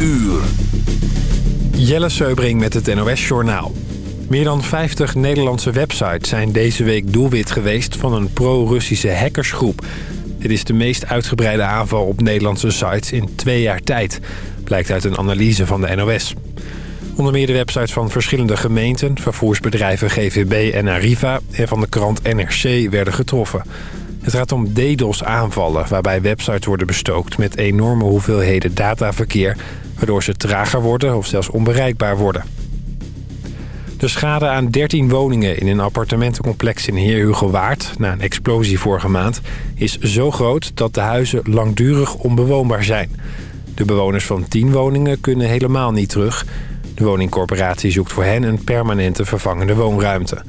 uur. Jelle Seubring met het NOS Journaal. Meer dan 50 Nederlandse websites zijn deze week doelwit geweest van een pro-Russische hackersgroep. Het is de meest uitgebreide aanval op Nederlandse sites in twee jaar tijd, blijkt uit een analyse van de NOS. Onder meer de websites van verschillende gemeenten, vervoersbedrijven GVB en Arriva en van de krant NRC werden getroffen. Het gaat om DDoS-aanvallen, waarbij websites worden bestookt met enorme hoeveelheden dataverkeer, waardoor ze trager worden of zelfs onbereikbaar worden. De schade aan 13 woningen in een appartementencomplex in Heer Hugo Waard... na een explosie vorige maand, is zo groot dat de huizen langdurig onbewoonbaar zijn. De bewoners van 10 woningen kunnen helemaal niet terug. De woningcorporatie zoekt voor hen een permanente vervangende woonruimte.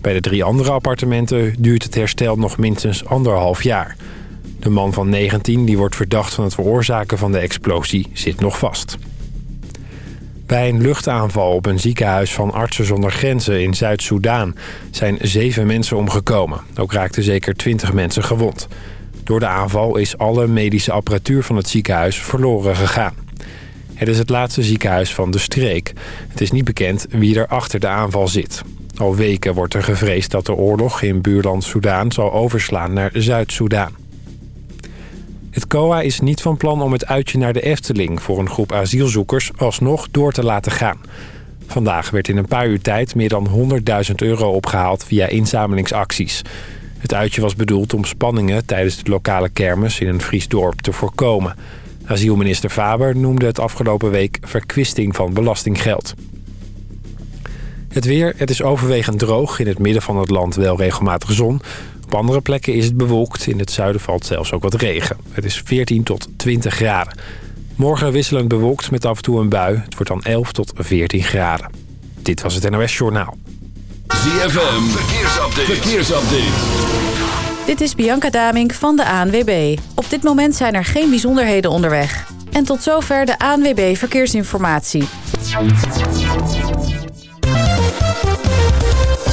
Bij de drie andere appartementen duurt het herstel nog minstens anderhalf jaar. De man van 19, die wordt verdacht van het veroorzaken van de explosie, zit nog vast. Bij een luchtaanval op een ziekenhuis van Artsen zonder Grenzen in Zuid-Soedan... zijn zeven mensen omgekomen. Ook raakten zeker twintig mensen gewond. Door de aanval is alle medische apparatuur van het ziekenhuis verloren gegaan. Het is het laatste ziekenhuis van de streek. Het is niet bekend wie er achter de aanval zit. Al weken wordt er gevreesd dat de oorlog in buurland Soedan zal overslaan naar Zuid-Soedan. Het COA is niet van plan om het uitje naar de Efteling... voor een groep asielzoekers alsnog door te laten gaan. Vandaag werd in een paar uur tijd meer dan 100.000 euro opgehaald via inzamelingsacties. Het uitje was bedoeld om spanningen tijdens de lokale kermis in een Fries dorp te voorkomen. Asielminister Faber noemde het afgelopen week verkwisting van belastinggeld. Het weer, het is overwegend droog. In het midden van het land wel regelmatig zon. Op andere plekken is het bewolkt. In het zuiden valt zelfs ook wat regen. Het is 14 tot 20 graden. Morgen wisselend bewolkt met af en toe een bui. Het wordt dan 11 tot 14 graden. Dit was het NOS Journaal. ZFM, verkeersupdate. verkeersupdate. Dit is Bianca Damink van de ANWB. Op dit moment zijn er geen bijzonderheden onderweg. En tot zover de ANWB Verkeersinformatie.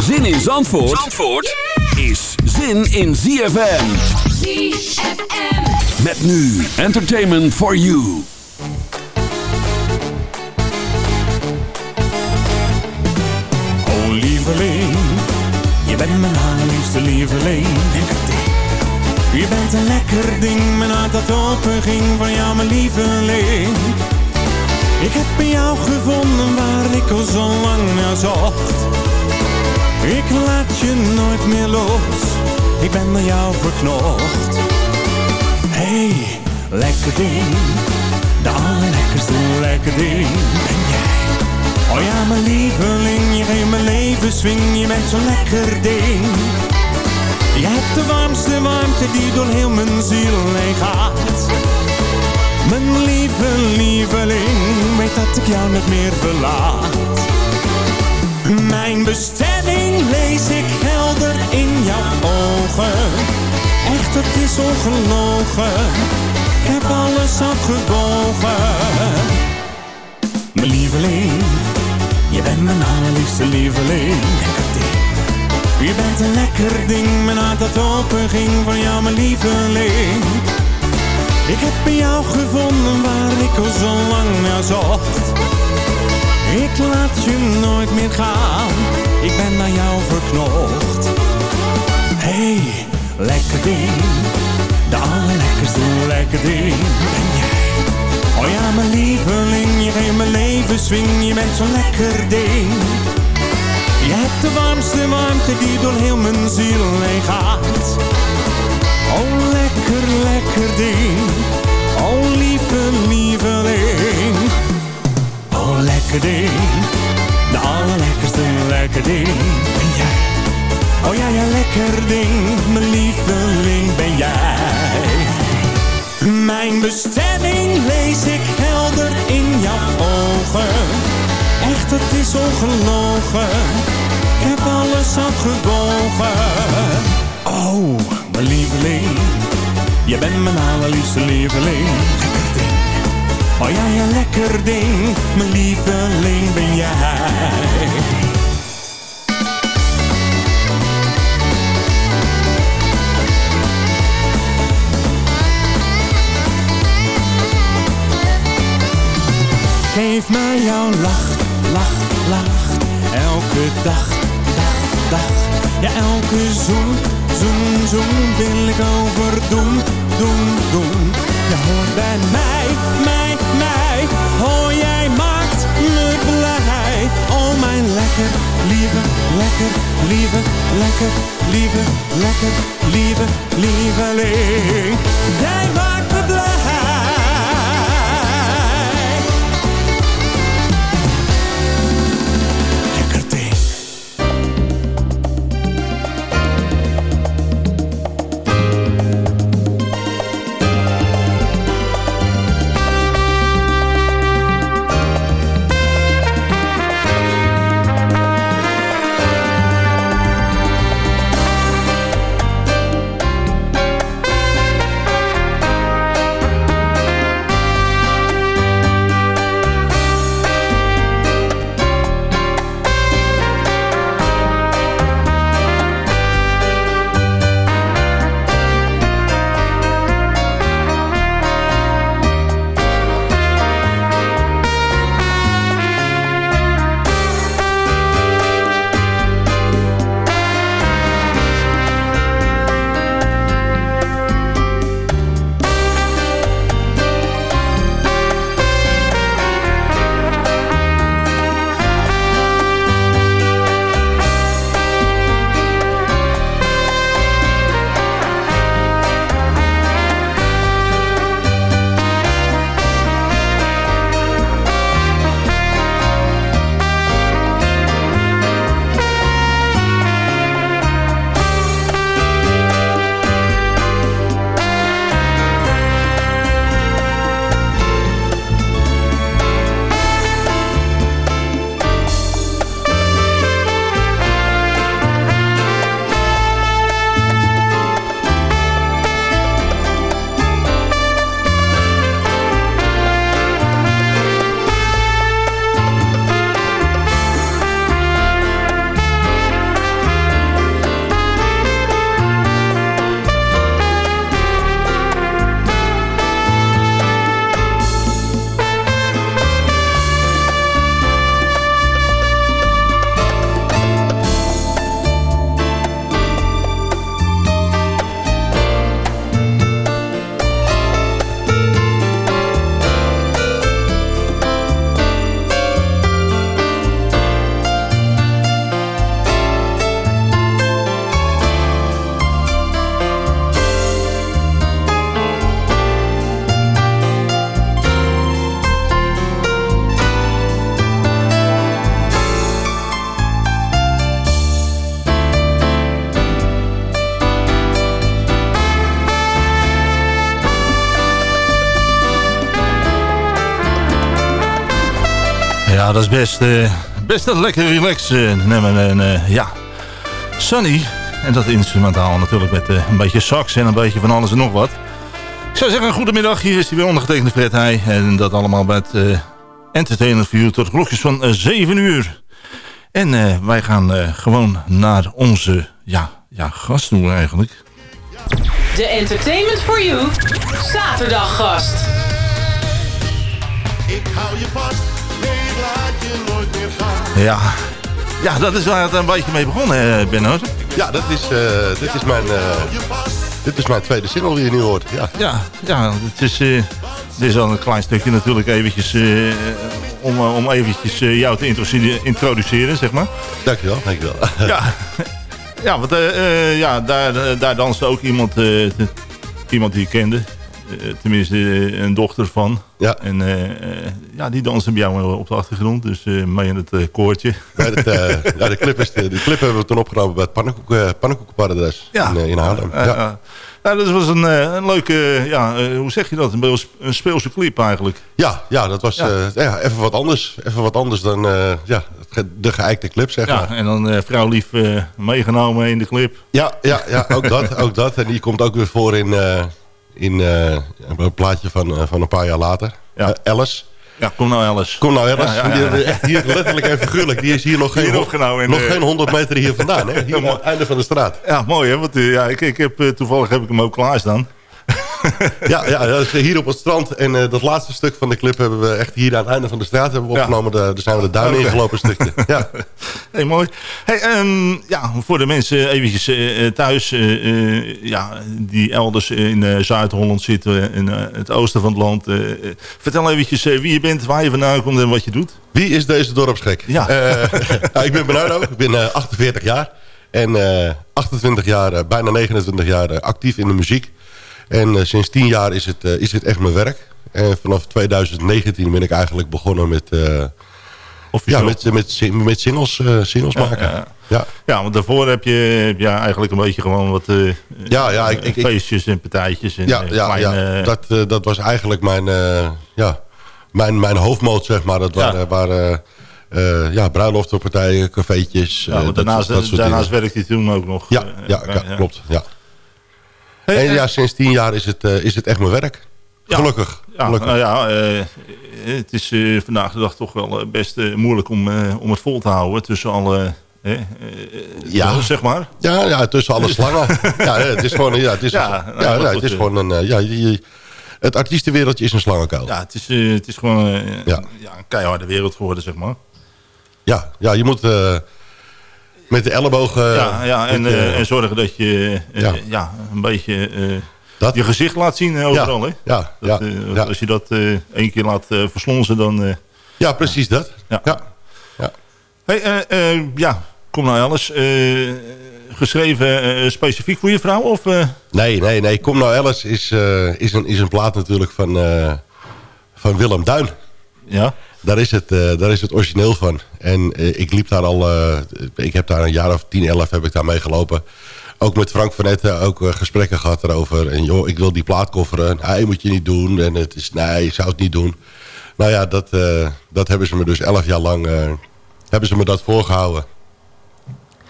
Zin in Zandvoort, Zandvoort is zin in ZFM. ZFM. Met nu Entertainment for You. Oh lieveling, je bent mijn allerliefste lieveling. Je bent een lekker ding, mijn hart dat open ging van jou mijn lieveling. Ik heb in jou gevonden waar ik al zo lang naar zocht. Ik laat je nooit meer los, ik ben naar jou verknocht. Hey, lekker ding, de allerlekkerste lekker ding ben jij. Oh ja, mijn lieveling, je geeft mijn leven swing, je bent zo'n lekker ding. Je hebt de warmste warmte die door heel mijn ziel heen gaat. Mijn lieve lieveling, weet dat ik jou niet meer verlaat. Mijn bestemming lees ik helder in jouw ogen. Echt, het is ongelogen. Ik heb alles afgewogen. Mijn lieveling, je bent mijn allerliefste lieveling. Je bent een lekker ding, mijn hart dat open ging van jou, mijn lieveling. Ik heb in jou gevonden waar ik al zo lang naar zocht. Ik laat je nooit meer gaan, ik ben naar jou verknocht. Hey, lekker ding, de allerlekkerste lekker ding ben jij. Oh ja, mijn lieveling, je geeft mijn leven swing, je bent zo'n lekker ding. Je hebt de warmste warmte die door heel mijn ziel heen gaat. Oh, lekker, lekker ding. Oh, lieve lieveling. Lekker ding. De allerlekkerste lekker ding ben jij. Oh ja, ja, lekker ding. Mijn lieveling ben jij. Mijn bestemming lees ik helder in jouw ogen. is ongelogen. Ik heb alles afgewogen. Oh, mijn lieveling. Je bent mijn allerliefste lieveling. Oh ja, ja, lekker ding. Mijn lieveling ben jij. Geef mij jouw lach, lach, lach. Elke dag, dag, dag. Ja, elke zoen, zoen, zoen wil ik overdoen, doen, doen. Je hoort bij mij, mij. Lekker, lieve, lekker, lieve, lekker, lieve, lieveling. Jij maakt me blij. Dat is best, uh, best een lekker relax uh, nummer. En uh, ja, Sunny. En dat instrumentaal natuurlijk met een beetje sax en een beetje van alles en nog wat. Ik zou zeggen, goedemiddag. Hier is hij weer ondergetekende Fred Heij. En dat allemaal met uh, Entertainment View tot klokjes van 7 uur. En wij gaan gewoon naar onze ja, ja, gast toe eigenlijk. De Entertainment for You zaterdag gast. Ik hou je vast ja. ja, dat is waar het een beetje mee begonnen, eh, Benno. Ja, dat is, uh, dit, is mijn, uh, dit is mijn tweede single die je nu hoort. Ja, ja, ja het is, dit is al een klein stukje natuurlijk eventjes, om, om eventjes jou te introduceren, zeg maar. Dankjewel, dankjewel. ja, ja, want ja, daar, daar danste ook iemand, iemand die je kende. Tenminste eh, een dochter van. Ja. En eh, eh, ja, die dansen bij jou op de achtergrond. Dus eh, mee in het eh, koortje. Ja, dat, eh, ja, de, clip is, de, de clip hebben we toen opgenomen bij het Pannenkoek, eh, Pannenkoekenparadijs in, eh, in Haarlem. Eh, ja. eh, nou, dat was een, eh, een leuke, ja, eh, hoe zeg je dat? Een, speelse clip eigenlijk. Ja, ja, dat was Ja. eh, ja, even wat anders. Even wat anders dan eh, ja, het de geëikte clip, zeg Ja, maar. en dan eh vrouw lief eh, meegenomen in de clip. Ja, ja, ja ook, dat, ook dat. En die komt ook weer voor in, eh, in eh, een plaatje van, eh, van een paar jaar later. Ja. Eh, Alice. Ja, kom nou Alice. Kom nou Alice. Ja, ja, ja. Die we echt hier letterlijk en figuurlijk. Die is hier nog geen, nog de- geen 100 meter hier vandaan. Hè? Hier aan het einde van de straat. Ja, mooi hè. Want, ja, ik, ik heb, toevallig heb ik hem ook klaarstaan. Ja, ja, dat is hier op het strand. En eh, dat laatste stuk van de clip hebben we echt hier aan het einde van de straat hebben we opgenomen. Daar, zijn we de duinen Oké. ingelopen stukje. Ja. Hey, mooi. Hey, ehm, ja, voor de mensen eventjes eh, eh, thuis eh, eh, ja, die elders in eh, Zuid-Holland zitten, in eh, het oosten van het land. eh, eh, vertel eventjes eh, wie je bent, waar je vandaan komt en wat je doet. Wie is deze dorpsgek? Ja. Eh, nou, ik ben Bernardo, ik ben eh, 48 jaar. En eh, 28 jaar, eh, bijna 29 jaar eh, actief in de muziek. En eh, sinds 10 jaar is het, eh, is het echt mijn werk. En vanaf 2019 ben ik eigenlijk begonnen met, eh, ja, met, met, met singles, eh, singles Ja, maken. ja. Ja. Ja, want daarvoor heb je je eigenlijk een beetje gewoon wat Ja, ja, ik- ik- feestjes en partijtjes. En, Ja, ja, kleine, ja. Dat, dat was eigenlijk mijn, ja, mijn, mijn hoofdmoot, zeg maar. Dat waren, waren ja, bruiloftenpartijen, cafeetjes. ja, dat- daarnaast, dat daarnaast werkte je toen ook nog. Ja, ja, ja, klopt. Ja. En eh, ja, sinds tien jaar is het, eh, is het echt mijn werk. Ja. Gelukkig. Ja, Gelukkig. nou ja, eh, het is eh, vandaag de dag toch wel eh, best eh, moeilijk om, eh, om het vol te houden tussen alle, eh, eh, Ja. zeg maar. ja, ja, tussen alle slangen. ja, het is gewoon, ja, het is, Ja, ja, nou, ja, het is eh. gewoon een, eh, ja, je- het artiestenwereldje is een slangenkuil. Ja. Ja, het is, eh, het is gewoon eh, Ja. ja. een keiharde wereld geworden, zeg maar. Ja, je moet eh, met de ellebogen... ja, ja en, eh, eh, en zorgen dat je eh, Ja. een beetje dat, je gezicht laat zien overal. Hè? ja, ja, Dat, ja. Als je dat één keer laat verslonzen, dan... ja, precies dat. Ja. Ja. Hey, ja, kom nou alles. geschreven specifiek voor je vrouw? Of? Nee, nee, nee. Kom nou Alice is, is, een, is een plaat natuurlijk van, van Willem Duin. ja? Daar is het, eh, daar is het origineel van. En eh, ik liep daar al, eh, ik heb daar een jaar of 10, 11 heb ik daar mee gelopen. Ook met Frank van Etten ook gesprekken gehad erover. En joh, ik wil die plaat kofferen. Nee, moet je niet doen. En het is, nee, ik zou het niet doen. Nou ja, dat, dat hebben ze me dus 11 jaar lang, hebben ze me dat voorgehouden.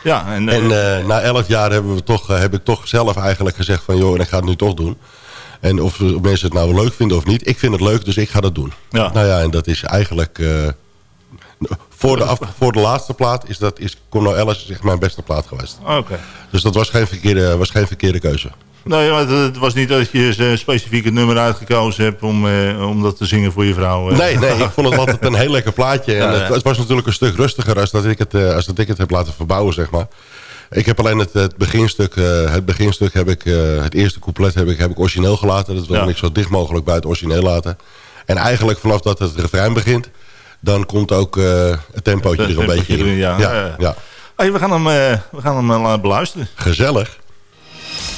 Ja, en, En na 11 jaar hebben we toch, heb ik toch zelf eigenlijk gezegd van... joh, en ik ga het nu toch doen. En of mensen het nou leuk vinden of niet. Ik vind het leuk, dus ik ga dat doen. Ja. Nou ja, en dat is eigenlijk... eh, voor, de af, voor de laatste plaat is, dat, is Kom nou Alice is echt mijn beste plaat geweest. Oké. Dus dat was geen verkeerde, was geen verkeerde keuze. Nee, maar het, was niet dat je specifiek het nummer uitgekozen hebt om, eh, om dat te zingen voor je vrouw. eh. Nee, nee, ik vond het altijd een heel lekker plaatje. En Ja, het, ja. het was natuurlijk een stuk rustiger als dat ik het, eh, als dat ik het heb laten verbouwen, zeg maar. Ik heb alleen het, het beginstuk, eh, het beginstuk heb ik, eh, het eerste couplet heb ik, heb ik origineel gelaten. Dat Ja. ik zo dicht mogelijk bij het origineel laten. En eigenlijk vanaf dat het refrein begint, dan komt ook eh, het tempootje er een beetje in. ja. ja, Ja. ja. Hey, we gaan hem, eh, we gaan hem beluisteren. Gezellig.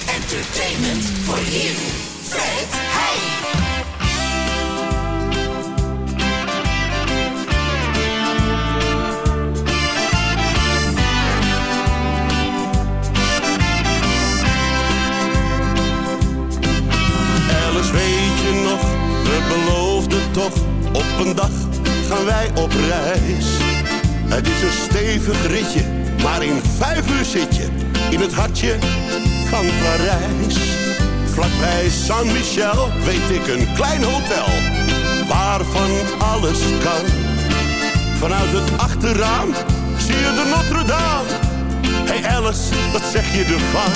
Entertainment for you. Een dag gaan wij op reis. Het is een stevig ritje, maar in vijf uur zit je in het hartje van Parijs. Vlakbij Saint-Michel weet ik een klein hotel, waarvan alles kan. Vanuit het achterraam zie je de Notre Dame. Hey Alice, wat zeg je ervan?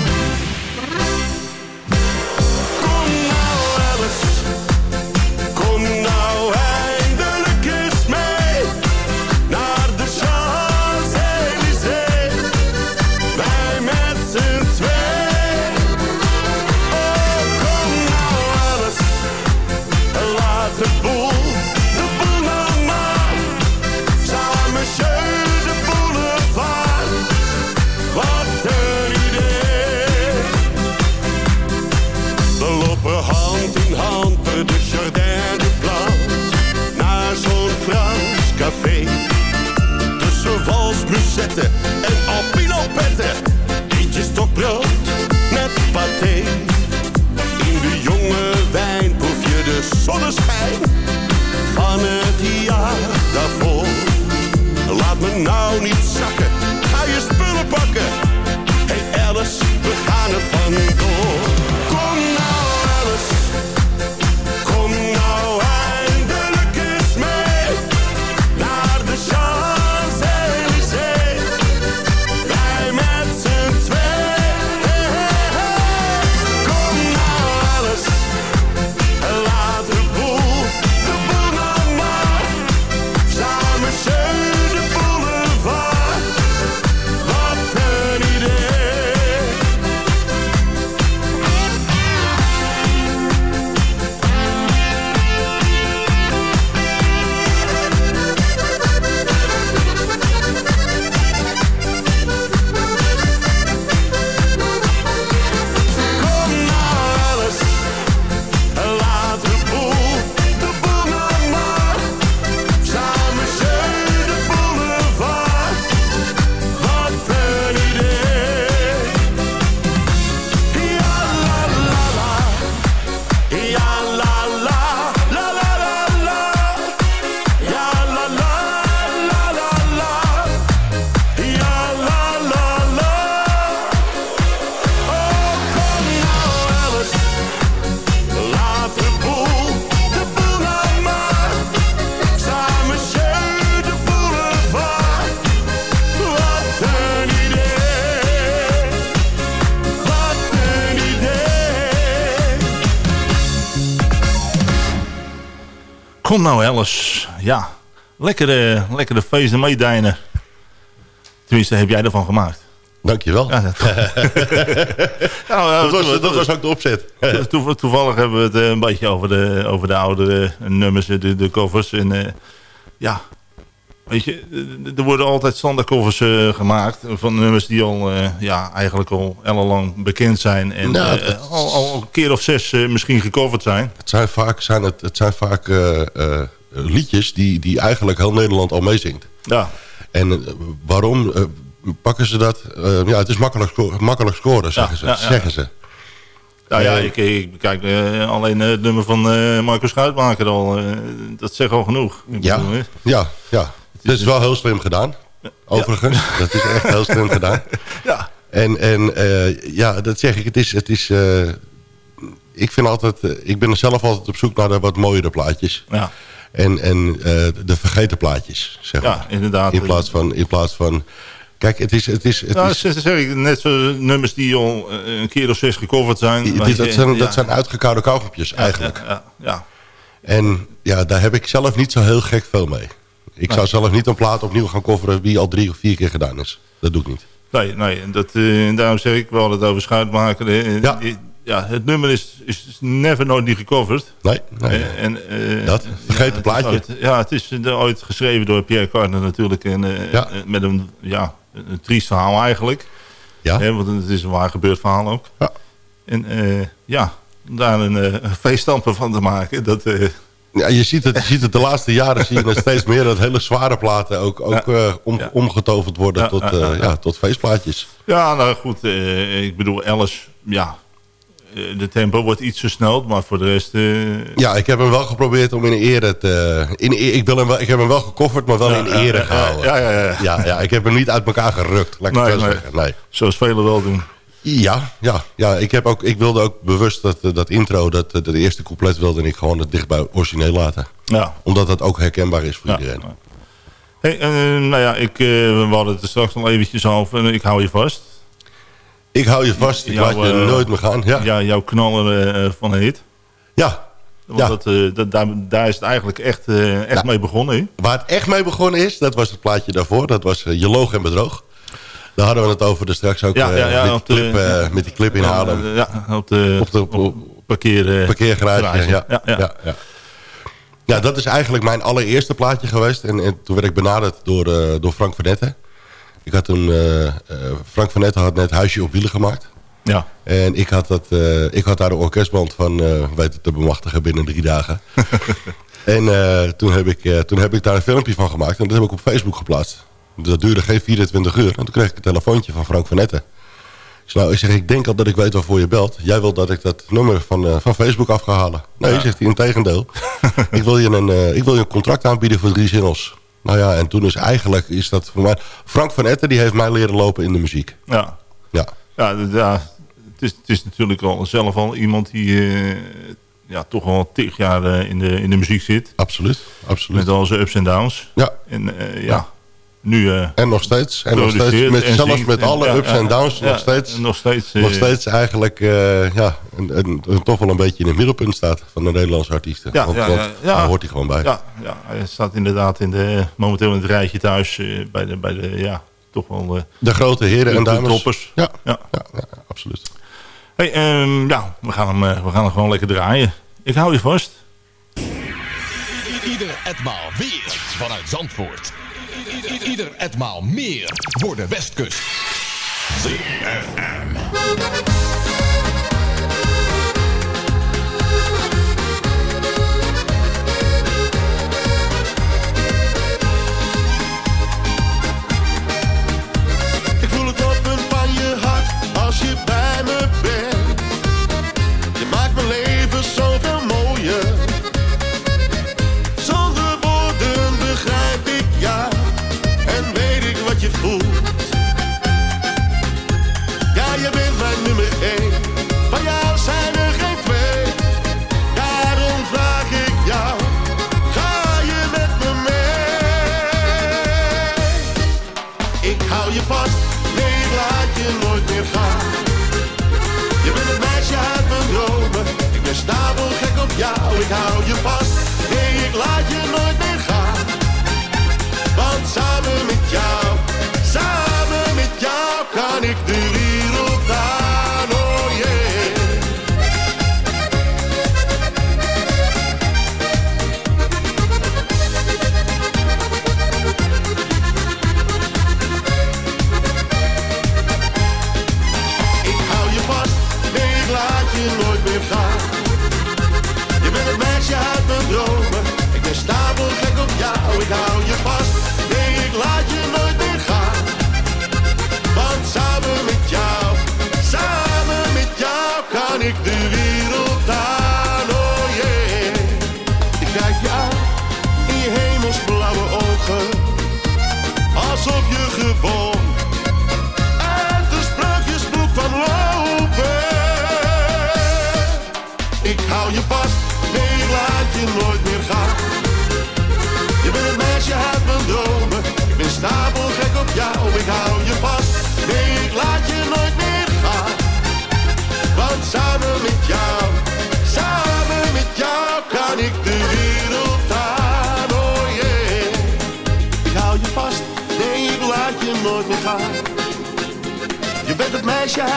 Kom nou Alice, kom nou eindelijk walsmusetten en alpino petten. Eentje stokbrood met paté. In de jonge wijn proef je de zonneschijn van het jaar daarvoor. Laat me nou niet Nou Alice. Ja, lekkere, lekkere feesten meedijnen. Tenminste, heb jij ervan gemaakt? Dankjewel. Ja, dat, Nou, ja, dat, was, toe- dat was ook de opzet. toe- toe- toevallig hebben we het eh, een beetje over de, over de oude eh, nummers, de, de covers. En eh, ja, weet je, er worden altijd standaardcovers eh gemaakt van nummers die al, eh, ja, eigenlijk al ellenlang bekend zijn. En Nou, eh, al, al een keer of zes misschien gecoverd zijn. Het zijn vaak, zijn het, het zijn vaak liedjes die, die eigenlijk heel Nederland al meezingt. Ja, En waarom pakken ze dat? Ja, het is makkelijk, sco- makkelijk scoren, zeggen, ze, ja, zeggen ze. Nou ja, ik, ik bekijk eh, alleen het nummer van eh Marco Schuitmaker al. dat zegt al genoeg. Ik Ja, bedoel, ja, ja. Dat is wel heel slim gedaan. Overigens, dat is echt heel slim gedaan. Ja. En, en eh, ja, dat zeg ik. Het is, het is, eh, ik vind altijd, eh, ik ben zelf altijd op zoek naar de wat mooiere plaatjes. Ja. En, en de vergeten plaatjes, zeg Ja, maar. inderdaad. In plaats van, in plaats van kijk, het is, het is, het Nou, is dat zeg ik, net zo nummers die al een keer of zes gecoverd zijn. dat, je, zijn, ja. dat zijn uitgekoude kauwgompjes eigenlijk. Ja, ja, En ja, daar heb ik zelf niet zo heel gek veel mee. Ik zou zelf niet een plaat opnieuw gaan coveren wie al drie of vier keer gedaan is. Dat doe ik niet. Nee, nee en dat, eh, daarom zeg ik, we hadden het over Schuitmaker. eh, Ja. ja, het nummer is, is never nooit niet gecoverd. Nee, nee. Eh, en, Dat, vergeten het plaatje. ooit- ja, het is ooit geschreven door Pierre Cardin natuurlijk. En, Ja. Met een, ja, een triest verhaal eigenlijk. Ja. Hè, want het is een waar gebeurd verhaal ook. Ja. En ja, om daar een, feeststamper van te maken. Dat, Ja, je, ziet het, je ziet het de laatste jaren zie je steeds meer dat hele zware platen ook, ook eh, om, Ja. omgetoverd worden Ja, tot, eh, ja, tot feestplaatjes. ja, nou goed. eh, ik bedoel, Alice, ja. de tempo wordt iets versneld, maar voor de rest... Ja, ik heb hem wel geprobeerd om in ere te... In, ik, wil hem wel, ik heb hem wel gekofferd, maar wel in ere gehouden. Ja, ja, ja. Ja, ja, ik heb hem niet uit elkaar gerukt, laat ik Nee, het zo nee. zeggen. Nee. Zoals velen wel doen. Ja, ja, ja ik, heb ook, ik wilde ook bewust dat, eh, dat intro, dat, eh, de eerste couplet wilde ik gewoon het dicht bij origineel laten. Ja. Omdat dat ook herkenbaar is voor Ja, iedereen. Hey, eh, nou ja, ik, we hadden het er straks nog eventjes over. En ik hou je vast. Ik hou je vast, ik Jouw, laat je nooit meer gaan. Ja, ja. Jouw knaller van heet. Want Ja. dat, eh, dat, daar, daar is het eigenlijk echt, echt mee begonnen. Waar het echt mee begonnen is, dat was het plaatje daarvoor. Dat was Je loog en bedroog. Daar hadden we het over dus straks ook Ja, eh, ja, ja, met, die de- clip, eh, met die clip in Haarlem. Eh, Ja, op de, Op de- op de parkeer, eh, parkeergarage. garage. Ja, Ja, ja. ja. Ja, dat is eigenlijk mijn allereerste plaatje geweest. En, en toen werd ik benaderd door, eh, door Frank van Netten. Ik had toen, eh, eh, Frank van Netten had net Huisje op wielen gemaakt. Ja. En ik had, dat, eh, ik had daar een orkestband van eh, weten te bemachtigen binnen drie dagen. en eh, toen, heb ik, eh, toen heb ik daar een filmpje van gemaakt. En dat heb ik op Facebook geplaatst. Dat duurde geen 24 uur. En toen kreeg ik een telefoontje van Frank van Netten. Ik zei, nou, ik zeg, ik denk al dat ik weet waarvoor je belt. Jij wilt dat ik dat nummer van, eh, van Facebook af ga halen. Nee, Ja. zegt hij, in tegendeel. ik, wil je een, eh, ik wil je een contract aanbieden voor drie singles. Nou ja, en toen is eigenlijk, is dat voor mij... Frank van Etten, die heeft mij leren lopen in de muziek. Ja. Ja. Ja, het, is, het is natuurlijk al zelf al iemand die eh, ja, toch al tig jaar in, de, in de muziek zit. Absoluut, absoluut. Met al zijn ups en downs. Ja. En ja, Ja. Nu... eh, En nog steeds. En nog steeds met, en zelfs zingt met en- alle ja, ups en downs ja, nog steeds... en nog steeds, eh, nog steeds eigenlijk eh, ja, een, een, een- toch wel een beetje in het middelpunt staat van de Nederlandse artiesten. Ja, want, ja, want ja, ja. daar hoort hij gewoon bij. Ja, ja, hij staat inderdaad in de, momenteel in het rijtje thuis eh, bij, de, bij de, ja, toch wel... De grote heren de- en de dames. toppers. Ja, Ja. ja, ja, absoluut. Hey, ehm, ja, we gaan, hem, we gaan hem gewoon lekker draaien. Ik hou je vast. Ieder etmaal weer vanuit Zandvoort. Ieder etmaal meer voor de Westkust. ZFM. Jou. Ik hou je vast, nee ik laat je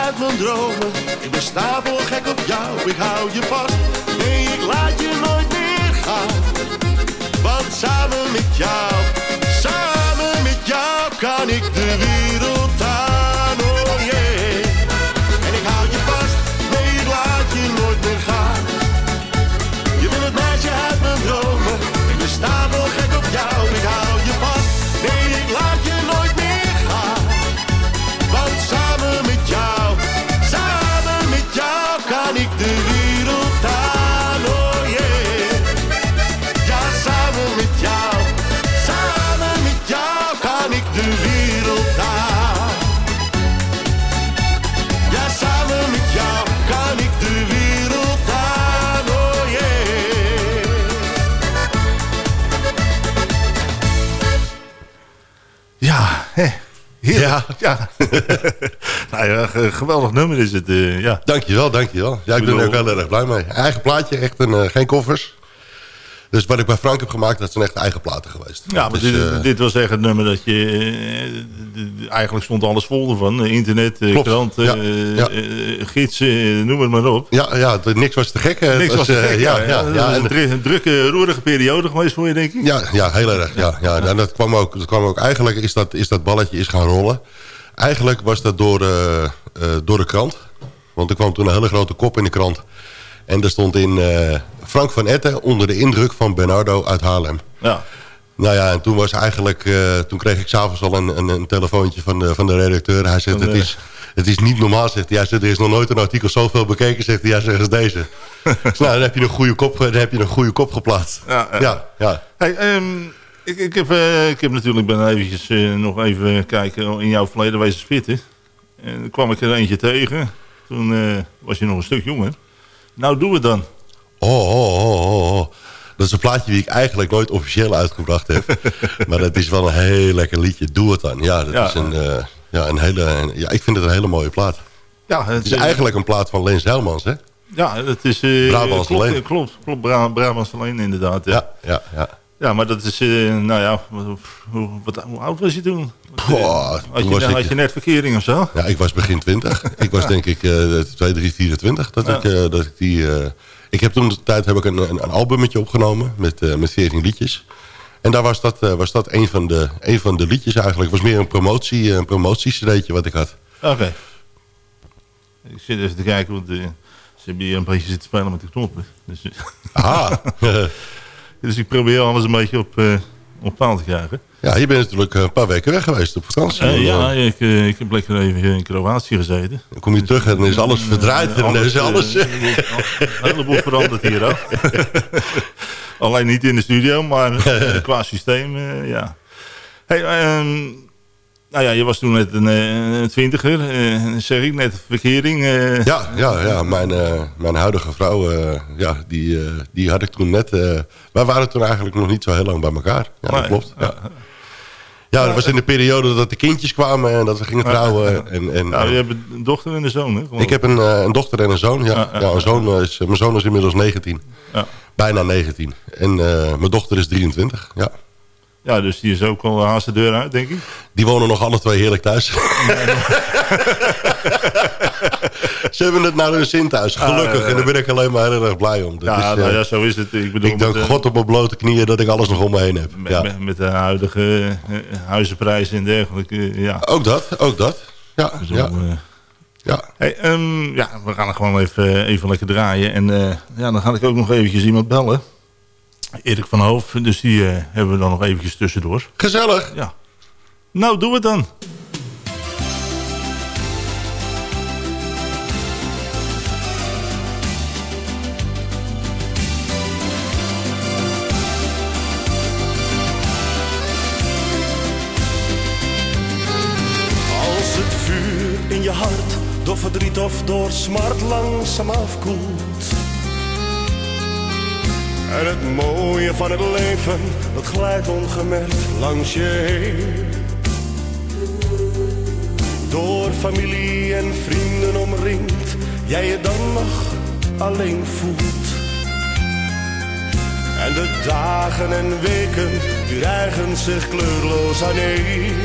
uit mijn dromen. Ik ben stapel gek op jou. Ik hou je vast. Nee, ik laat je nooit meer gaan. Want samen met jou, samen met jou kan ik Ja. nou ja, ge- geweldig nummer is het. eh, ja. Dankjewel, dankjewel. Ja, ik ben er ook heel erg blij mee. Eigen plaatje, echt een, eh, geen koffers. Dus wat ik bij Frank heb gemaakt, dat zijn echt eigen platen geweest. Ja, maar dit, eh, dit was echt het nummer dat je... eh, eigenlijk stond alles vol ervan. Eh, Internet, Klopt, krant, ja, eh, ja. eh, gids, eh, noem het maar op. Ja, ja, niks was te gek. Niks was te gek, ja, ja. ja, en- een, een drukke, roerige periode geweest voor je, denk ik. Ja, ja heel erg. Ja, ja. En dat kwam ook, dat kwam ook eigenlijk is dat, is dat balletje is gaan rollen. Eigenlijk was dat door, door de krant. Want er kwam toen een hele grote kop in de krant. En er stond in Frank van Etten onder de indruk van Bernardo uit Haarlem. Ja. Nou ja, en toen was eigenlijk, eh, toen kreeg ik s'avonds al een, een, een telefoontje van de, van de redacteur. Hij zegt, het, is, het is niet normaal, zegt hij. Hij zegt, er is nog nooit een artikel zoveel bekeken, zegt hij. Hij zegt, als deze. nou, dan heb je een goede kop, dan heb je een goede kop geplaatst. Ja, ja. ja. ja. Hey, ehm, ik, ik, heb, eh, ik heb natuurlijk ben eventjes eh, nog even kijken in jouw verleden wezen spitten. En dan kwam ik er eentje tegen. Toen eh, was je nog een stuk jonger. Nou, doe het dan. Oh, oh, oh, oh, oh. Dat is een plaatje die ik eigenlijk nooit officieel uitgebracht heb. maar dat is wel een heel lekker liedje. Doe het dan. Ja, dat Ja. is een, eh, ja, een hele, een- ja, ik vind het een hele mooie plaat. Ja, Het is eigenlijk een plaat van Lens Helmans, hè? Ja, het is... eh Brabants klopt, alleen. Klopt, klopt Bra Brabants alleen inderdaad. Ja. Ja, ja, ja. Ja, maar dat is, eh, nou ja, wat, hoe, wat, hoe oud was je toen? Boah, had, toen je, was ik- had je net verkering of zo? Ja, ik was begin 20. ik was denk ik eh 2, 3, 24 dat, Ja. ik, dat ik die... eh, ik heb toen de tijd heb ik een, een, een albummetje opgenomen met, eh met 14 liedjes. En daar was dat, eh, was dat een, van de, een van de liedjes eigenlijk. Het was meer een promotie, een promotiestreetje wat ik had. Oké. Ik zit even te kijken, want eh, ze hebben hier een beetje zitten spelen met de knoppen. Dus, Ah. dus ik probeer alles een beetje op, eh, op paal te krijgen. Ja, je bent natuurlijk een paar weken weg geweest op vakantie. Eh, ja, eh, ik, eh, ik heb lekker even in Kroatië gezeten. dan kom je terug en dan is alles verdraaid. En dan is alles... eh, Een heleboel veranderd hier ook. Alleen niet in de studio, maar eh, qua systeem, eh, ja. Hey, ehm, nou ja, je was toen net een, eh, een twintiger, eh, zeg ik, net verkering. eh. Ja, ja, ja. Mijn, eh, mijn huidige vrouw, eh, ja, die, eh, die had ik toen net... eh, wij waren toen eigenlijk nog niet zo heel lang bij elkaar. Ja, dat klopt. ja. Ja. ja, dat was in de periode dat de kindjes kwamen en dat we gingen trouwen. En, en, Nou, je hebt een dochter en een zoon, hè? ik heb een, eh, een dochter en een zoon. Ja, Ja, ja, ja, een zoon eh, is, mijn zoon is inmiddels 19. Ja. Bijna 19. En eh, mijn dochter is 23. Ja. Ja, dus die is ook al haast de deur uit, denk ik. Die wonen nog alle twee heerlijk thuis. Ze hebben het naar hun zin thuis, gelukkig. Ah, en daar ben ik alleen maar heel erg blij om. Dat Ja, is, nou eh, ja, zo is het. Ik bedoel, ik dank eh, God op mijn blote knieën dat ik alles nog om me heen heb. met, Ja. met, met de huidige eh, huizenprijzen en dergelijke, eh, ja. Ook dat, ook dat. Ja, Dus ja, eh, ja. Hey, ehm, ja, we gaan er gewoon even, even lekker draaien. En eh, ja, dan ga ik ook nog eventjes iemand bellen. Erik van Hoof, dus die eh, hebben we dan nog eventjes tussendoor. Gezellig. Ja. Nou, doe het dan. Als het vuur in je hart door verdriet of door smart langzaam afkoelt. En het mooie van het leven, dat glijdt ongemerkt langs je heen. Door familie en vrienden omringd, jij je dan nog alleen voelt. En de dagen en weken, die zich kleurloos aaneen.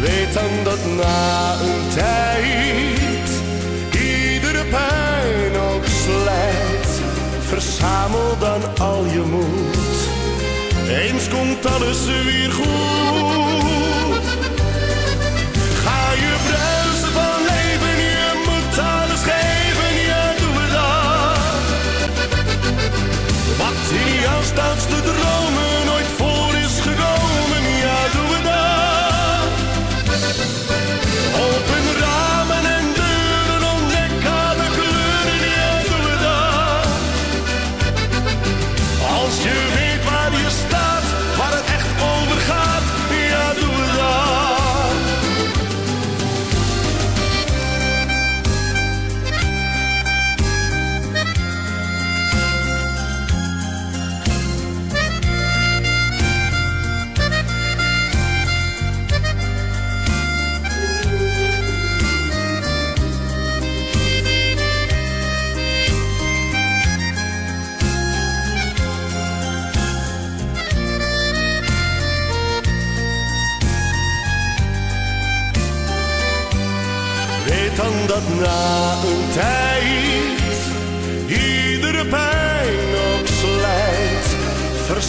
Weet dan dat na een tijd Verzamel dan al je moed. Eens komt alles weer goed. Ga je bruisen van leven, je moet alles geven, ja doe het dan. Wat in stoutste dromen nooit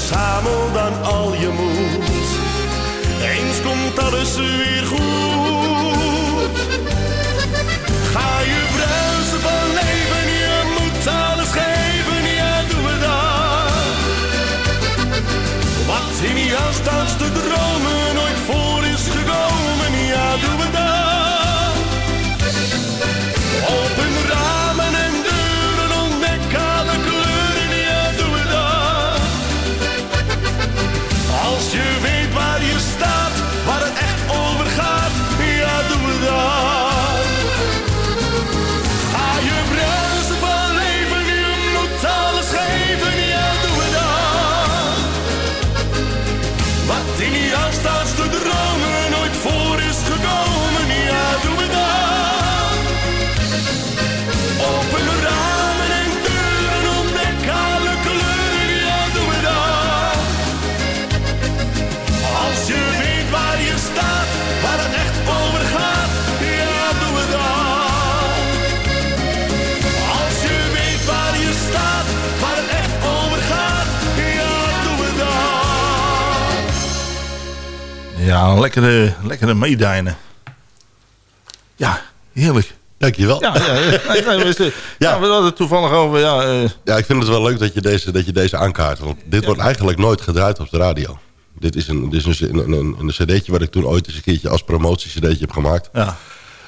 Verzamel dan al je moed. Eens komt alles weer Ja, lekkere, lekkere meedijnen. Ja, heerlijk. Dankjewel. Ja, ja, ja. Nee, ja, we hadden het toevallig over... Ja, eh, Ja, ik vind het wel leuk dat je deze, dat je deze aankaart. Want dit wordt eigenlijk nooit gedraaid op de radio. Dit is een, dit is een, een, een, een cd'tje wat ik toen ooit eens een keertje als promotie-cd'tje heb gemaakt. ja.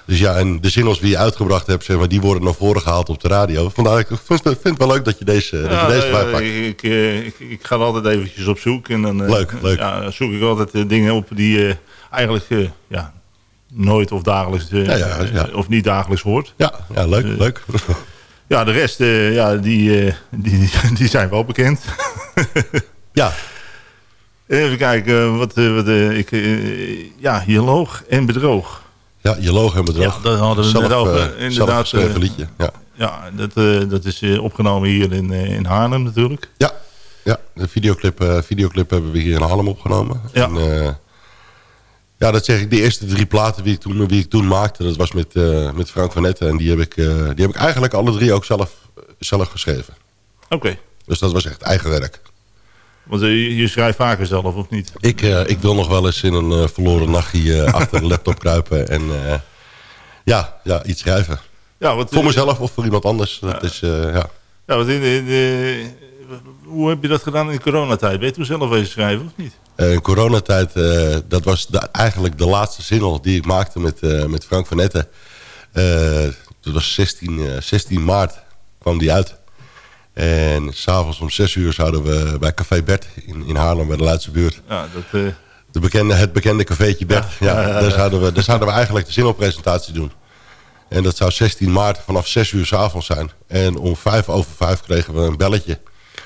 Dus ja, en de singles die je uitgebracht hebt, zeg maar, die worden naar voren gehaald op de radio. Vandaar, ik vind, vind het wel leuk dat je deze, dat Ja, je deze bijpakt. ik, eh, ik, ik ga altijd eventjes op zoek. En dan, eh, Leuk, leuk. Ja, zoek ik altijd eh, dingen op die eigenlijk ja, nooit of dagelijks Ja, ja, ja. of niet dagelijks hoort. Ja, ja leuk, leuk. Ja, de rest, ja, die, die, die zijn wel bekend. ja, Even kijken, wat, wat ik, ja, hier loog en bedroog. Ja, je logo en bedrog. Ja, daar hadden we zelf, net over. eh, Inderdaad, zelf eh, liedje. Ja. Ja, dat, eh, dat is opgenomen hier in, in Haarlem natuurlijk. Ja, ja de videoclip, videoclip hebben we hier in Haarlem opgenomen. Ja. En, ja, dat zeg ik. De eerste drie platen die ik toen, die ik toen maakte, dat was met, met Frank van Netten. En die heb, ik, die heb ik eigenlijk alle drie ook zelf, zelf geschreven. Oké, Dus dat was echt eigen werk. Want eh, je, je schrijft vaker zelf of niet? Ik, eh, ik wil nog wel eens in een eh, verloren nachtje achter de laptop kruipen. En ja, ja, iets schrijven. Ja, wat, Voor mezelf of voor iemand anders. Dat is, ja. Ja, wat in, in, hoe heb je dat gedaan in coronatijd? Ben je toen zelf eens schrijven of niet? In coronatijd, dat was de- eigenlijk de laatste single die ik maakte met, met Frank van Netten. Eh, dat was 16, eh, 16 maart kwam die uit. En s'avonds om 6 uur zouden we bij Café Bert in, in Haarlem, bij de Leidse buurt. Ja, dat, eh, De bekende, het bekende cafeetje Bert. Ja, Daar, zouden we, daar zouden we eigenlijk de singelpresentatie doen. En dat zou 16 maart vanaf 6 uur s'avonds zijn. En om 5 over 5 kregen we een belletje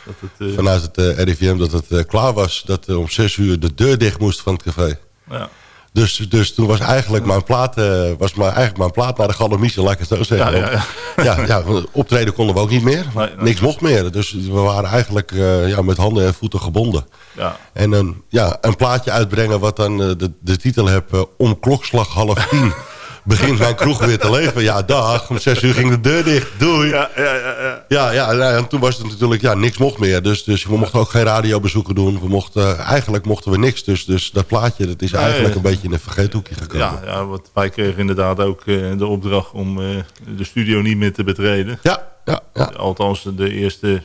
dat het, eh, vanuit het eh, RIVM dat het klaar was. Dat om 6 uur de deur dicht moest van het café. ja. Dus, dus toen was eigenlijk mijn plaat, eh, was maar eigenlijk mijn plaat naar de galamise, laat ik het zo zeggen. Ja, ja, ja, ja, optreden konden we ook niet meer. Nee, nee. Niks mocht meer. Dus we waren eigenlijk eh, ja, met handen en voeten gebonden. ja. En een, ja, een plaatje uitbrengen wat dan eh, de, de titel heb... om klokslag half tien begint mijn kroeg weer te leven. Ja, dag. Om zes uur ging de deur dicht. Doei. Ja, Ja, ja, ja, ja. ja, nou en toen was het natuurlijk... Ja, niks mocht meer. Dus, dus we mochten ook geen radiobezoeken doen. We mochten, eigenlijk mochten we niks. Dus, dus dat plaatje dat is Nee, eigenlijk eh, een beetje in een vergeethoekje gekomen. Ja, ja, want wij kregen inderdaad ook eh, de opdracht om eh, de studio niet meer te betreden. Ja, ja, ja. Althans, de eerste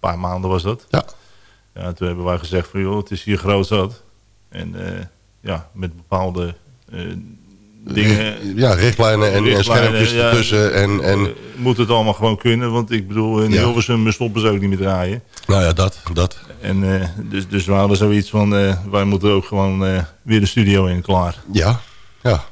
paar maanden was dat. ja. Ja, toen hebben wij gezegd van joh, het is hier groot zat. En eh, ja, met bepaalde eh, dingen... Ja, richtlijnen en, en schermpjes ja, ertussen. En, en, eh, moet het allemaal gewoon kunnen. Want ik bedoel, in Ja. Hilversum stoppen ze ook niet meer draaien. nou ja, dat. dat. En, eh, dus, dus we hadden zoiets van, eh, wij moeten ook gewoon weer de studio in klaar. Ja, ja.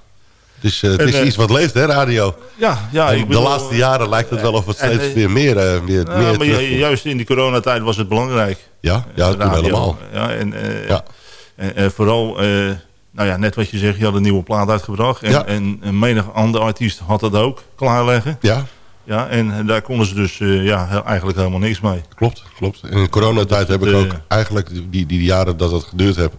Het is, eh, het En, is iets wat leeft, hè, radio. Ja, ja. Ik bedoel, de laatste jaren lijkt het wel of het steeds weer meer, weer, Ja, meer maar terugkomt. juist in die coronatijd was het belangrijk. Ja, ja toen helemaal. Ja, en, Ja. en, vooral, nou ja, net wat je zegt, je had een nieuwe plaat uitgebracht. En, Ja. en, en menig andere artiest had dat ook klaarleggen. Ja, Ja, en daar konden ze dus eh, ja, eigenlijk helemaal niks mee. klopt, klopt. En in coronatijd heb ik eh, ook eigenlijk, die, die, jaren dat het geduurd heb,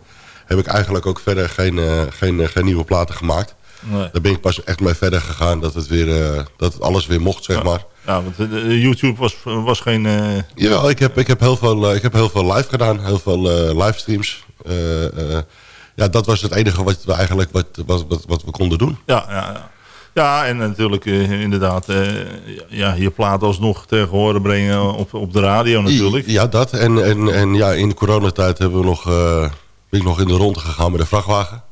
heb ik eigenlijk ook verder geen, eh, geen, eh, geen nieuwe platen gemaakt. Nee. Daar ben ik pas echt mee verder gegaan dat het, weer, eh, dat het alles weer mocht, zeg maar. Ja, want eh, YouTube was, was geen... eh, Jawel, ik heb, ik heb, heel, veel, eh, ik heb heel veel live gedaan. Heel veel eh, livestreams. Ja, dat was het enige wat we eigenlijk wat, wat, wat, wat we konden doen. ja, ja, ja. Ja, en natuurlijk eh, inderdaad, eh, ja, je plaat alsnog tegen horen brengen op, op de radio natuurlijk. Ja, dat. En, en, en ja, in de coronatijd hebben we nog... eh, Ben ik nog in de ronde gegaan met een vrachtwagen.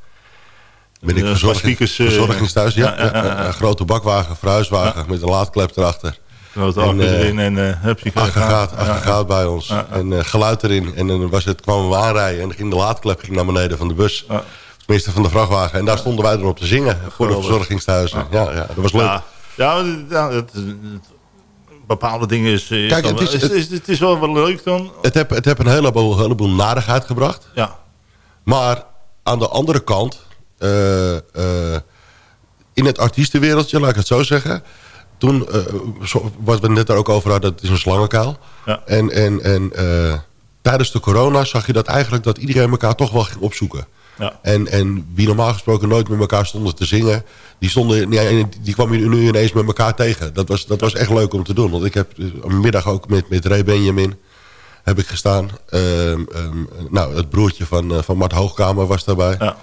Ben ik verzorging, speakers, verzorgingsthuis, ja. ja, ja, ja, ja. Een grote bakwagen, verhuiswagen met een laadklep erachter. Akkers eh, erin en uh, hup, je Aggregaat, aggregaat bij ons. En eh, geluid erin. En dan was het, kwamen we aanrijden en ging de laadklep ging naar beneden van de bus. Tenminste van de vrachtwagen. En daar stonden wij dan op te zingen voor de Geweldig. verzorgingsthuizen. Ja, ja, dat was leuk. Ja, het, het- bepaalde dingen is, is, Kijk, het is- wel- is, het is wel wel leuk dan. Het heeft het heb een heleboel, heleboel narigheid gebracht. Ja. Maar aan de andere kant... eh, eh, in het artiestenwereldje, laat ik het zo zeggen... Toen, eh, wat we net er ook over hadden, het is een slangenkuil. Ja. En, en, en eh, tijdens de corona zag je dat eigenlijk... dat iedereen elkaar toch wel ging opzoeken. Ja. En, en wie normaal gesproken nooit met elkaar stonden te zingen... die, stonden, ja, die kwam je nu ineens met elkaar tegen. Dat was, dat was echt leuk om te doen. Want ik heb een middag ook met, met Ray Benjamin heb ik gestaan. Ehm, ehm, nou, het broertje van, eh, van Mart Hoogkamer was daarbij. Ja.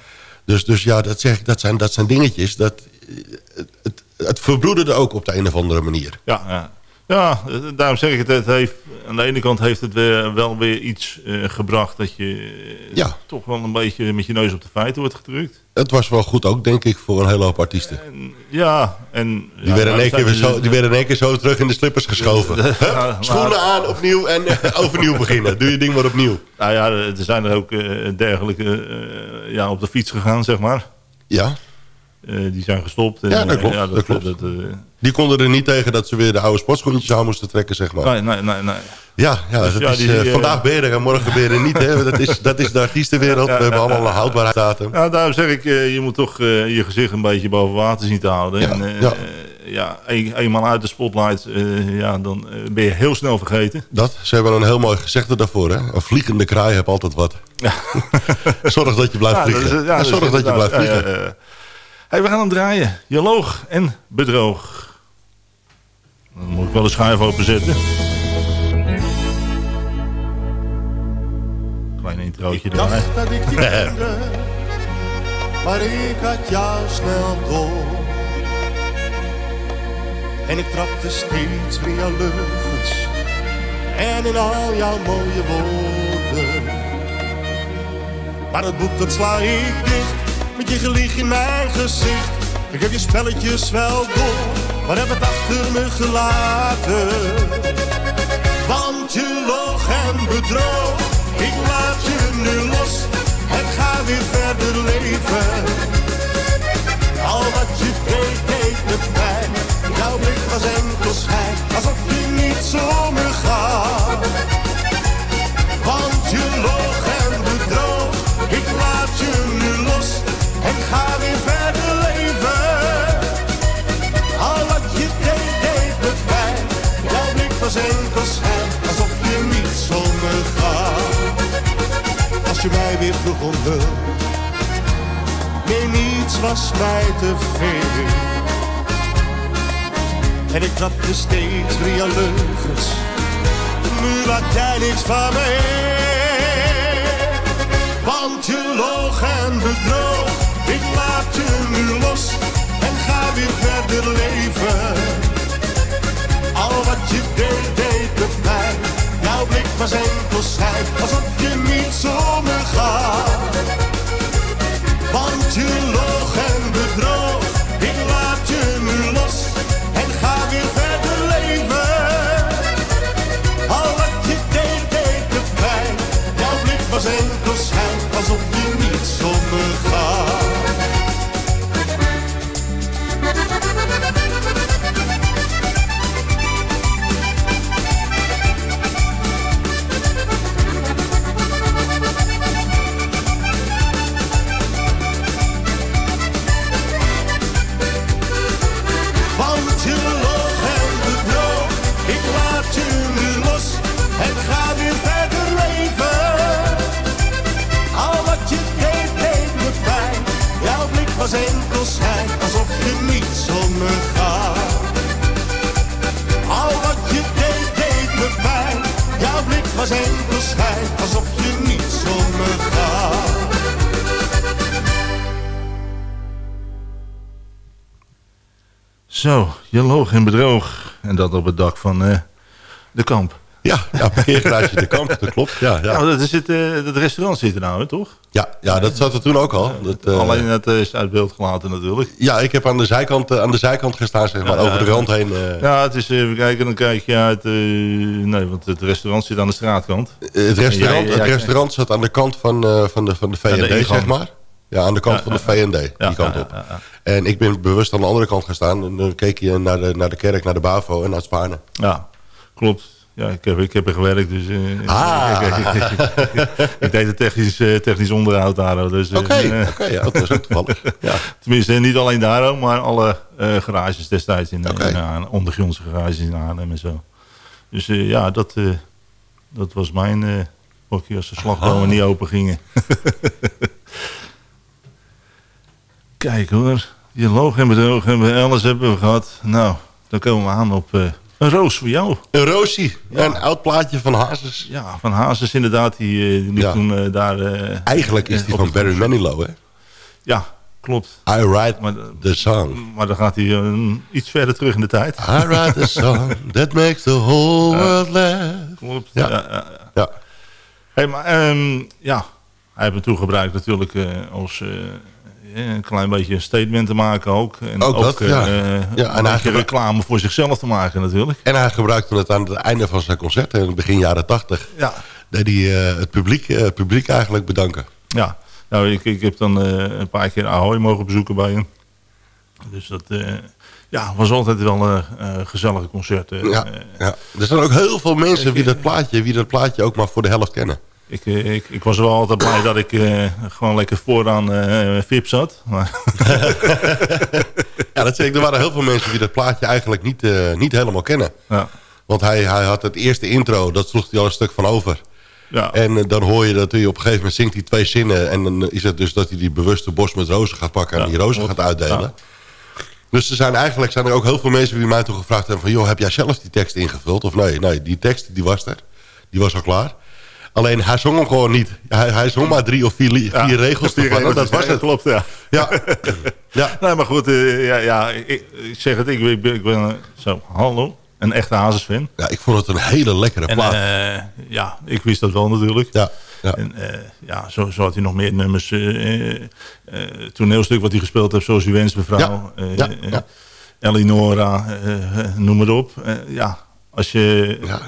Dus, dus ja, dat, zeg ik, dat, zijn, dat zijn dingetjes. Dat, eh, het, het, verbroederde ook op de een of andere manier. Ja, ja. ja, daarom zeg ik het. het heeft, aan de ene kant heeft het weer, wel weer iets eh, gebracht... dat je eh, Ja. toch wel een beetje met je neus op de feiten wordt gedrukt. Het was wel goed ook, denk ik, voor een hele hoop artiesten. Ja, en... Die, ja, werden in nou, één keer weer zo, die werden in één keer zo terug in de slippers geschoven. Hup, schoenen aan, opnieuw en eh, overnieuw beginnen. Doe je ding maar opnieuw. Nou ja, er zijn er ook dergelijke ja, op de fiets gegaan, zeg maar. Ja, Eh, die zijn gestopt. En, Ja, dat eh, klopt, ja, dat klopt. dat, eh, die konden er niet tegen dat ze weer de oude sportschoentjes aan moesten trekken, zeg maar. nee, nee, nee, nee. Ja, ja, Dus dat ja, is, die- die, vandaag ben je er en morgen ben je er niet. Hè? Dat, is, dat is de artiestenwereld. Ja, We hebben ja, allemaal ja. een houdbaarheidsdatum. Ja, daarom zeg ik, je moet toch je gezicht een beetje boven water zien te houden. Ja, en, ja. ja, een- eenmaal uit de spotlight, ja, dan ben je heel snel vergeten. Dat, ze hebben een heel mooi gezegde daarvoor. Hè? Een vliegende kraai heeft altijd wat. zorg dat je blijft Ja, vliegen. ja, Ja, zorg dat je blijft ja, vliegen. Hey, we gaan hem draaien. Je loog en bedroog. Dan moet ik wel de schuif openzetten. Klein introotje Ik dacht erbij. dat ik je kende, maar ik had jou snel door. En ik trapte steeds weer jouw leugens en in al jouw mooie woorden. Maar het boek dat sla ik dicht, met je gelieg in mijn gezicht. Ik heb je spelletjes wel door, maar heb het achter me gelaten. Want je loog en bedroog, ik laat je nu los en ga weer verder leven. Al wat je deed, deed met mij, jouw blik was enkel schijn, alsof je niet gaat. Weer vroeg om hulp, nee niets was mij te veel. En ik trapte steeds weer jouw leugens, nu laat jij niks van me Want je loog en bedroog, ik laat je nu los en ga weer verder leven. Al wat je deed, deed met mij. Jouw blik was enkel schijn, alsof je niet zonder gaat. Want je loog en bedroog, ik laat je nu los en ga weer verder leven. Al wat je deed, deed met mij. Jouw blik was enkel schijn, alsof je niet zonder was enkel schijn, alsof je niet zonder gaat. Zo, je loog en bedroog. En dat op het dak van eh, de kamp. Ja, ja parkeergarage de kamp, dat klopt. Ja, ja. Ja, dat, is het, eh, dat restaurant zit er nou, hè, toch? Ja, ja, dat zat er toen ook al. Dat, eh, Alleen het eh, is uit beeld gelaten natuurlijk. Ja, ik heb aan de zijkant, aan de zijkant gestaan, zeg maar, Ja, over de rand heen. Ja, het is even kijken, dan kijk je uit... nee, want het restaurant zit aan de straatkant. het restaurant, het restaurant zat aan de kant van, van de, van de ingang. zeg maar. Ja, aan de kant van de Ja, die kant op. En ik ben bewust aan de andere kant gaan staan. En dan keek je naar de, naar de kerk, naar de BAVO en naar het Spaarne. Ja, klopt. Ja, ik heb, ik heb er gewerkt, dus... eh, Ah. ik, ik, ik- ik- ik deed het technisch, eh, technisch onderhoud daar. Dus, eh, Oké, oké, ja, dat was ook toevallig. Ja. Tenminste, niet alleen daar, maar alle garages destijds in, Oké. in Arnhem, ondergrondse garages in Arnhem en zo. Dus ja, dat, dat was mijn pakje als de slagbomen niet open gingen. Kijk hoor, je loog hebben we, alles hebben we gehad. Nou, dan komen we aan op een roos voor jou. Een Roosie, een oud plaatje van Hazes. Ja, van Hazes inderdaad, die, eh, die Ja. toen eh, daar... eh, Eigenlijk is die van Barry Manilow, hè? Ja, klopt. I write Maar, the song. maar dan gaat hij iets verder terug in de tijd. I write the song that makes the whole world laugh. Klopt. Ja. Ja. Hey, maar ehm, ja, hij heeft het toegebruikt natuurlijk als een klein beetje een statement te maken ook. En Ook dat, eh, ja. eh, Ja, en hij reclame voor zichzelf te maken natuurlijk. en hij gebruikte het aan het einde van zijn concert, in begin jaren tachtig. Ja. Deed hij eh, het, publiek, eh, het publiek eigenlijk bedanken. Ja, nou, ik, ik heb dan eh, een paar keer Ahoy mogen bezoeken bij hem. Dus dat eh, ja, was altijd wel een eh, gezellige concert. eh. Ja, Eh, ja. Er zijn ook heel veel mensen wie eh, dat, plaatje, wie dat plaatje ook maar voor de helft kennen. Ik, eh, ik, ik was wel altijd blij dat ik eh, gewoon lekker vooraan eh VIP zat. Maar Ja, dat zeg ik. Er waren heel veel mensen die dat plaatje eigenlijk niet, niet helemaal kennen. ja, Want hij, hij had het eerste intro, dat sloeg hij al een stuk van over. ja, En dan hoor je dat hij op een gegeven moment zingt hij twee zinnen. En dan is het dus dat hij die bewuste bos met rozen gaat pakken en Ja, die rozen gaat uitdelen. Ja. Dus er zijn eigenlijk zijn er ook heel veel mensen die mij toen gevraagd hebben van... joh, heb jij zelf die tekst ingevuld? Of nee, nee, die tekst die was er. Die was al klaar. Alleen hij zong hem gewoon niet. Hij, hij zong maar drie of vier, Ja, regels vier regels, dat was het. Klopt, ja. Ja. ja. Nee, maar goed, eh, ja, ja, ik, ik zeg het, ik, ik ben, ik ben eh, zo, hallo, een echte Hazes-fan. ja, ik vond het een hele lekkere En plaat. eh, ja, ik wist dat wel natuurlijk. ja, ja. En ja, zo, zo had hij nog meer nummers. toneelstuk wat hij gespeeld heeft, zoals u wenst, mevrouw. Ja. Elinora, noem maar op. Ja, als je... Ja.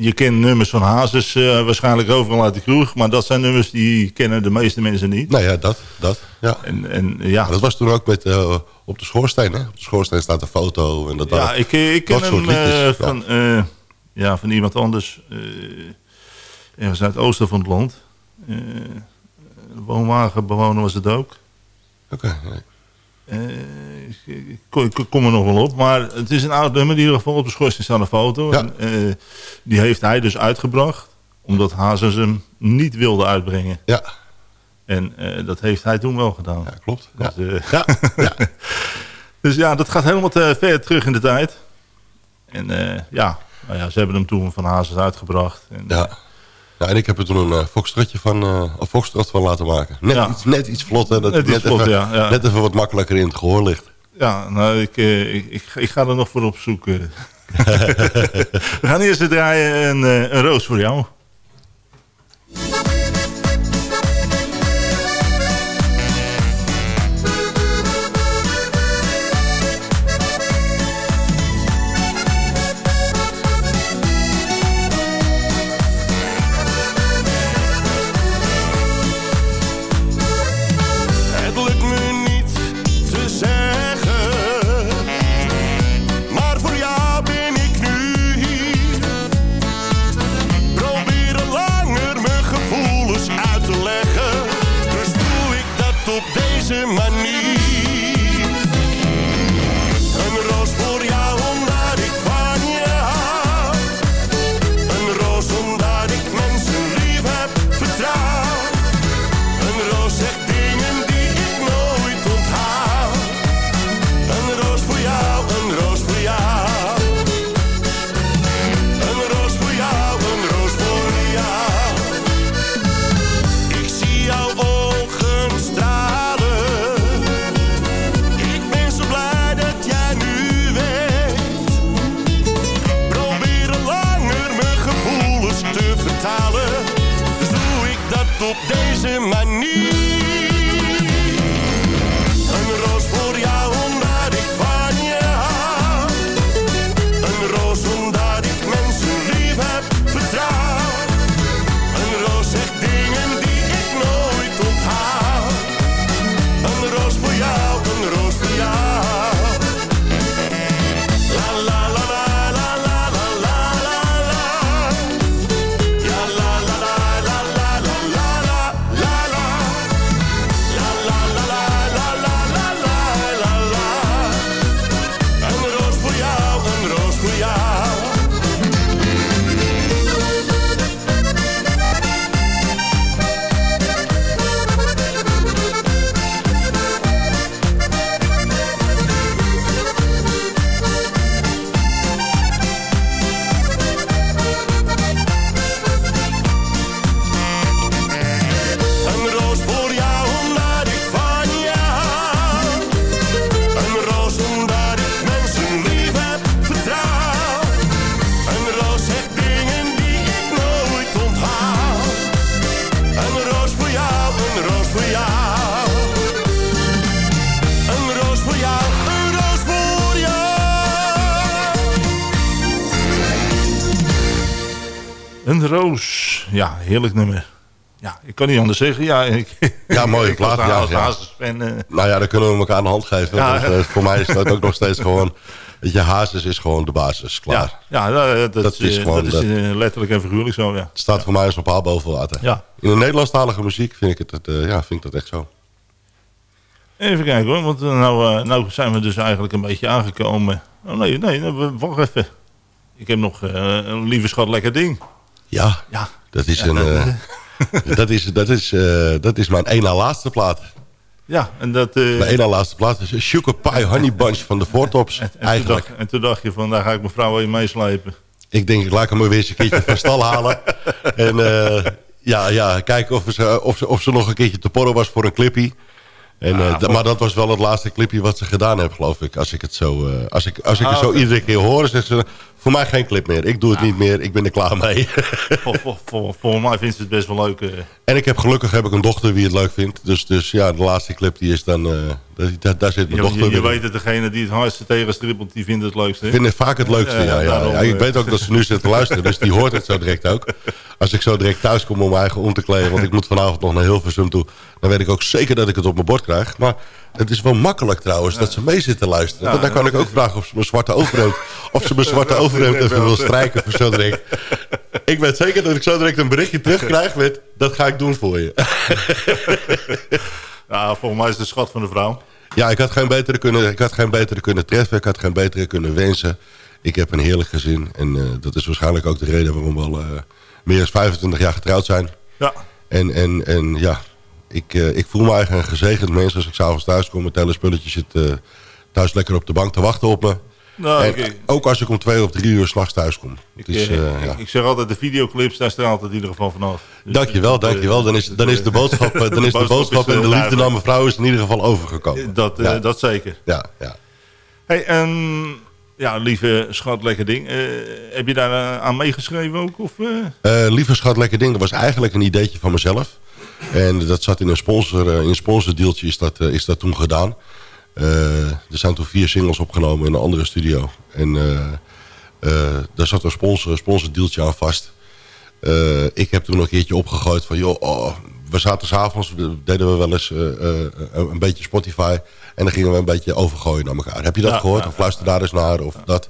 Je kent nummers van Hazes eh, waarschijnlijk overal uit de kroeg. Maar dat zijn nummers die kennen de meeste mensen niet. Nou ja, dat. dat ja. En, en ja, Maar dat was toen ook met, eh, op de schoorsteen. Hè? Op de schoorsteen staat een foto. En dat Ja, ik, ik ken hem eh, ja. van, eh, ja, van iemand anders. eh ergens uit het oosten van het land. Eh woonwagenbewoner was het ook. Oké, nee. Eh, ik, kom- er nog wel op. Maar het is een oud nummer. In ieder geval op de schoorsteen staat een foto. Ja. En, eh, die heeft hij dus uitgebracht. Omdat Hazes hem niet wilde uitbrengen. Ja, En eh, dat heeft hij toen wel gedaan. ja, klopt. Ja. Dus, eh, Ja, ja. Dus ja, dat gaat helemaal te ver terug in de tijd. En ja, nou ja, ze hebben hem toen van Hazes uitgebracht. En, Ja. Ja, en ik heb er toen een uh, van, eh, foxtrot van laten maken. Net, Ja. iets, net iets vlotter. Dat Net even, ja, ja. net even wat makkelijker in het gehoor ligt. Ja, nou, ik, eh, ik, ik, ik ga er nog voor op zoek. We gaan eerst draaien een, een roos voor jou. Ja, heerlijk nummer. Ja, ik kan niet anders zeggen. Ja, ik, Ja, mooie plaat. Ja, ja. Hazes-fan, eh, Nou ja, dan kunnen we elkaar een hand geven. Ja. Dus, eh, voor mij is dat ook nog steeds gewoon... Weet je, Hazes is gewoon de basis. Klaar. ja, ja dat, dat, Dat is, eh, gewoon dat is dat- eh, letterlijk en figuurlijk zo, ja. Het staat voor mij als een paal boven water. Ja. In de Nederlandstalige muziek vind ik, het, het, eh, ja, vind ik dat echt zo. Even kijken hoor, want eh, nou, eh, nou zijn we dus eigenlijk een beetje aangekomen. Oh nee, nee, wacht even. Ik heb nog eh, een lieve schat lekker ding. Ja, Ja. Dat is, Ja, een, eh, dat, is, dat, is, eh, dat is mijn één na laatste plaat. Ja, en dat... eh, Mijn één na laatste plaat is Sugar Pie Honey Bunch van de Voortops. en, toen Eigenlijk. dacht, en toen dacht je van, daar ga ik mijn vrouw in meeslepen. Ik denk, ik laat hem weer eens een keertje van stal halen. En ja, ja, kijken of ze, of, ze, of ze nog een keertje te porren was voor een clippie. En, maar dat was wel het laatste clipje wat ze gedaan hebben, geloof ik. Als ik het zo, als ik, als ik het Ah, zo iedere keer hoor, zegt ze... Voor mij geen clip meer. Ik doe het niet meer. Ik ben er klaar mee. Volgens mij vindt ze het best wel leuk. eh. en ik heb gelukkig heb ik een dochter die het leuk vindt. Dus, dus ja, de laatste clip die is dan... eh, daar, zit mijn dochter je, je weet het, degene die het hardste tegenstribbelt, die vindt het leukste. Ik vind het vaak het leukste, Ja, ja. ja, daarom, ja. Ik eh. weet ook dat ze nu zit te luisteren, dus die hoort het zo direct ook. Als ik zo direct thuis kom om mijn eigen om te kleden... want ik moet vanavond nog naar Hilversum toe... dan weet ik ook zeker dat ik het op mijn bord krijg. Maar het is wel makkelijk trouwens dat ze mee zit te luisteren. Want dan kan ik ook vragen of ze mijn zwarte overhemd... of ze mijn zwarte overhemd even wil strijken voor zo direct. Ik weet zeker dat ik zo direct een berichtje terugkrijg met... dat ga ik doen voor je. Ja, volgens mij is het de schat van de vrouw. Ja, ik had geen betere kunnen, ik had geen betere kunnen treffen. Ik had geen betere kunnen wensen. Ik heb een heerlijk gezin. En eh, dat is waarschijnlijk ook de reden waarom we al eh, meer dan 25 jaar getrouwd zijn. Ja. En, en, en ja, ik, eh, ik voel me eigenlijk een gezegend mens als ik s'avonds thuis kom. Met hele spulletjes zit eh, thuis lekker op de bank te wachten op me. Nou, ook als ik om twee of drie uur s'nachts thuis kom. Ik, Dus, eh, ja. ik, zeg altijd, de videoclips, daar straalt het in ieder geval vanaf. Dus, Dankjewel, dankjewel. Dan is, dan is de boodschap, dan is de boodschap en de liefde naar duidelijk. mevrouw is in ieder geval overgekomen. Dat, Ja. dat zeker. Ja, ja. Hey, en, ja, lieve schat, lekker ding. Heb je daar aan meegeschreven ook? Of, lieve schat, lekker ding. Dat was eigenlijk een ideetje van mezelf. En dat zat in een sponsor, eh, in een sponsordeeltje is dat, eh, is dat toen gedaan. Eh, er zijn toen vier singles opgenomen in een andere studio. En daar zat een sponsor, sponsordeeltje aan vast. Ik heb toen een keertje opgegooid van... joh, oh, we zaten s'avonds, deden we wel eens een, beetje Spotify... en dan gingen we een beetje overgooien naar elkaar. Heb je dat Ja, gehoord? ja, of luister daar eens naar, of dat.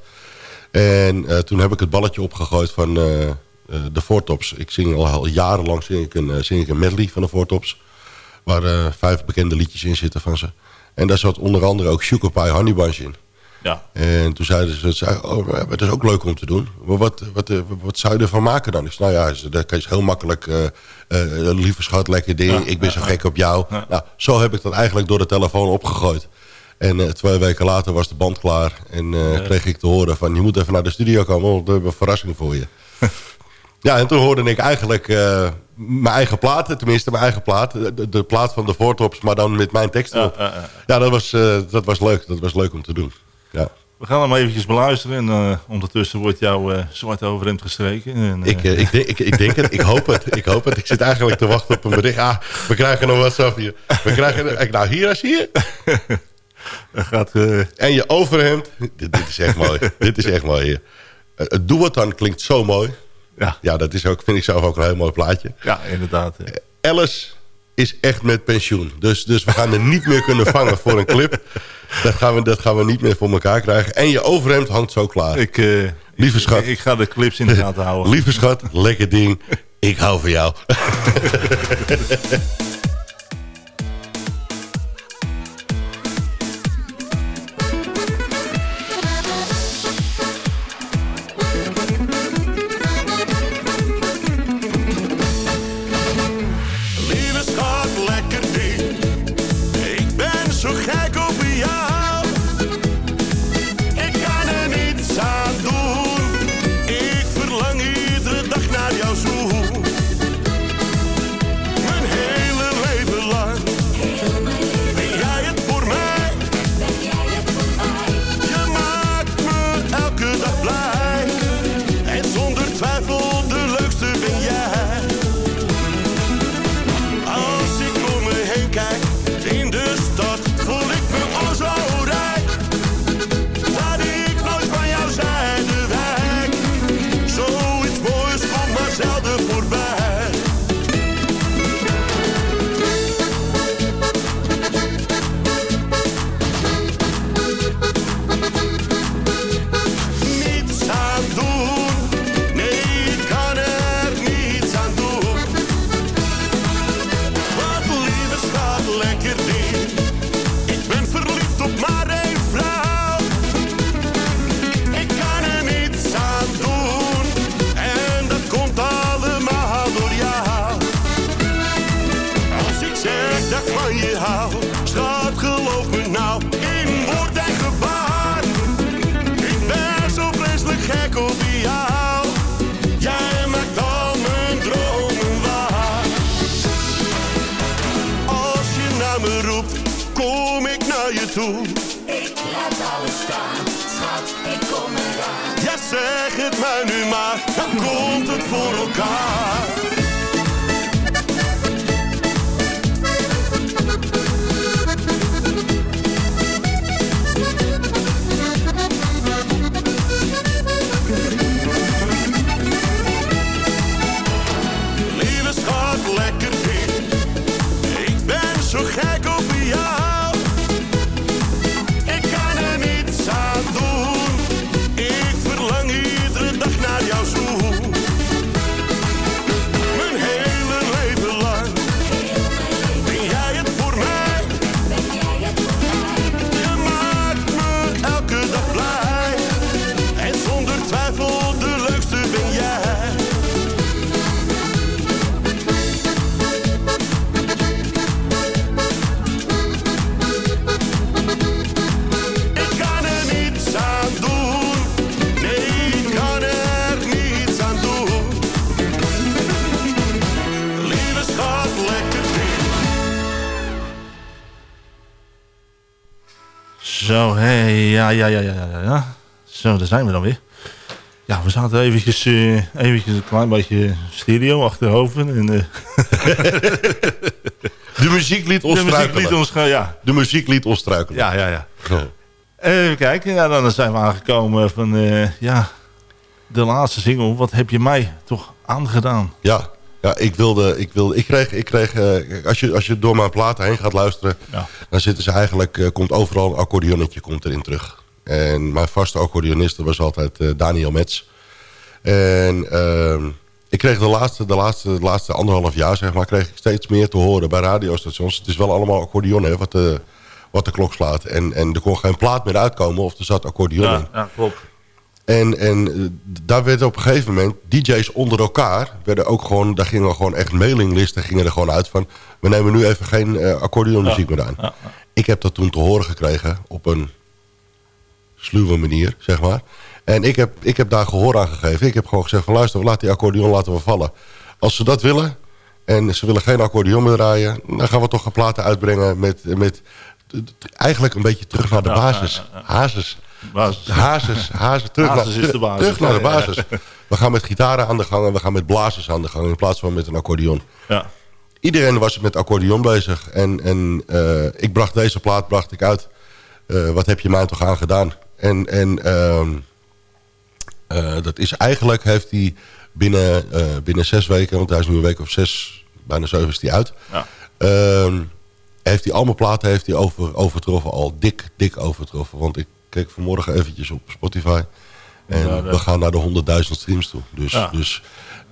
En toen heb ik het balletje opgegooid van de Voortops. Ik zing al, al jarenlang zing ik, een, eh, zing ik een medley van de Voortops. Waar eh, vijf bekende liedjes in zitten van ze. En daar zat onder andere ook Sugar Pie Honey Bunch in. Ja. En toen zeiden ze, oh, het is ook leuk om te doen. Maar wat, wat, eh, wat zou je ervan maken dan? Ik zei, nou ja, dat is heel makkelijk. eh eh, lieve schat, lekker ding. Ja, ik ben ja, zo gek op jou. Nou, zo heb ik dat eigenlijk door de telefoon opgegooid. En eh, twee weken later was de band klaar. En eh, kreeg ik te horen van, je moet even naar de studio komen. Want we hebben een verrassing voor je. ja, en toen hoorde ik eigenlijk eh, mijn eigen plaat. Tenminste, mijn eigen plaat. De, de plaat van de Voortops, maar dan met mijn tekst Ja, erop. ja, ja. Ja, dat was, eh, dat was leuk. Dat was leuk om te doen. Ja. We gaan hem eventjes beluisteren. En eh, ondertussen wordt jouw zwarte overhemd gestreken. En, Ik, ik, denk, ik, ik denk het, ik hoop het, ik hoop het. Ik zit eigenlijk te wachten op een bericht. Ah, we krijgen nog wat hier. We krijgen, nou, hier als hier. gaat, En je overhemd. Dit, dit is echt mooi. dit is echt mooi hier. Het Doe het dan klinkt zo mooi. Ja, Ja, dat is ook, vind ik zelf ook een heel mooi plaatje. ja, inderdaad. eh. Alice is echt met pensioen. Dus, dus we gaan er niet meer kunnen vangen voor een clip. Dat gaan, we, dat gaan we niet meer voor elkaar krijgen. En je overhemd hangt zo klaar. Ik, eh, Lieve ik- schat. Ik, ga de clips in de gaten houden. Lieve schat, lekker ding. Ik hou van jou. ja, ja, ja, ja, ja. Zo, daar zijn we dan weer. Ja, we zaten eventjes, eh, eventjes een klein beetje stereo achterhoofd. En, eh, De muziek liet ons de muziek liet ons ja. De muziek liet ons struikelen. Ja, ja, ja. Oh. Even kijken, ja, dan zijn we aangekomen van, eh, ja, de laatste single. Wat heb je mij toch aangedaan? Ja, ja ik wilde, ik wilde, ik kreeg, ik kreeg eh, als, je, als je door mijn platen heen gaat luisteren, Ja. dan zitten ze eigenlijk, eh, komt overal een accordeonnetje komt erin terug. En mijn vaste accordeoniste was altijd eh, Daniel Metz. En ehm, ik kreeg de laatste, de, laatste, de laatste anderhalf jaar, zeg maar, kreeg ik steeds meer te horen bij radiostations. Het is wel allemaal accordeon, hè, wat de, wat de klok slaat. En, en er kon geen plaat meer uitkomen of er zat accordeon in. Ja, ja, klopt. En, en eh, daar werd op een gegeven moment, DJ's onder elkaar, werden ook gewoon, daar gingen gewoon echt mailinglisten gingen er gewoon uit van, we nemen nu even geen eh accordeonmuziek meer aan. Ja, Ik heb dat toen te horen gekregen op een sluwe manier, zeg maar. En ik heb, ik heb daar gehoor aan gegeven. Ik heb gewoon gezegd van luister, laat die accordeon laten we vallen. Als ze dat willen en ze willen geen accordeon meer draaien, dan gaan we toch een platen uitbrengen met, met eigenlijk een beetje terug naar de basis. Hazes. Basis. Hazes, hazes, terug, Hazes naar, is de basis. terug naar de basis. We gaan met gitaren aan de gang en we gaan met blazers aan de gang... in plaats van met een accordeon. Ja. Iedereen was met accordeon bezig. En, en eh, ik bracht deze plaat bracht ik uit. Eh, wat heb je mij toch aan gedaan? En, en ehm, eh, dat is eigenlijk, heeft hij binnen, binnen zes weken... want hij is nu een week of zes, bijna zeven is hij uit... Ja. Ehm, heeft hij al mijn platen heeft hij over, overtroffen, al dik, dik overtroffen. Want ik keek vanmorgen eventjes op Spotify. En Ja, we gaan naar de 100.000 streams toe. Dus, Ja. dus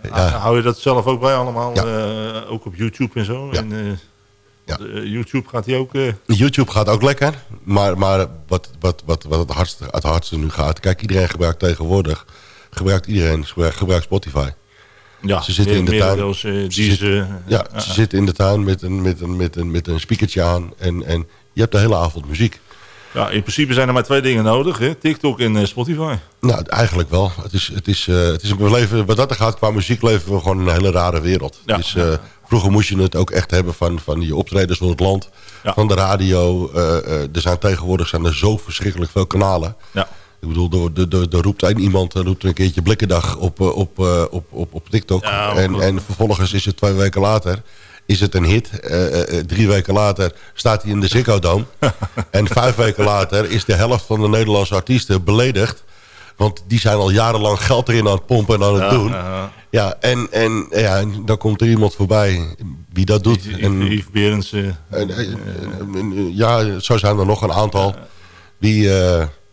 ja, Hou je dat zelf ook bij allemaal? Eh, ook op YouTube en zo? En, eh, Ja. eh, YouTube gaat hij ook... YouTube gaat ook lekker. Maar, maar wat, wat, wat, wat het, hardste, het hardste nu gaat... Kijk, iedereen gebruikt tegenwoordig... gebruikt iedereen gebruikt, gebruikt Spotify. ja, Ze zitten in de tuin. merendeels, Ze die zit- ze, Ja, ze zitten in de tuin met een, met een, met een, met een speakertje aan. En, en je hebt de hele avond muziek. Ja, in principe zijn er maar twee dingen nodig. Hè? TikTok en eh, Spotify. Nou, eigenlijk wel. Het is, het is, eh, het is, we leven, wat dat er gaat, qua muziek leven we gewoon een hele rare wereld. Ja. Dus, eh, vroeger moest je het ook echt hebben van, van je optredens door het land. Ja. Van de radio. er zijn tegenwoordig zijn er zo verschrikkelijk veel kanalen. Ja. Ik bedoel, er, roept een iemand er roept een keertje Blikkendag op, op, op, op, op TikTok. Ja, en, en vervolgens is het twee weken later is het een hit. Eh, eh, eh, drie weken later staat hij in de Ziggo Dome. en vijf weken later is de helft van de Nederlandse artiesten beledigd. Want die zijn al jarenlang geld erin aan het pompen en aan het Ja, doen. ja. Ja, en, en, ja, en dan komt er iemand voorbij wie dat doet. Yves- En, Yves ja, zo zijn er nog een aantal. Die,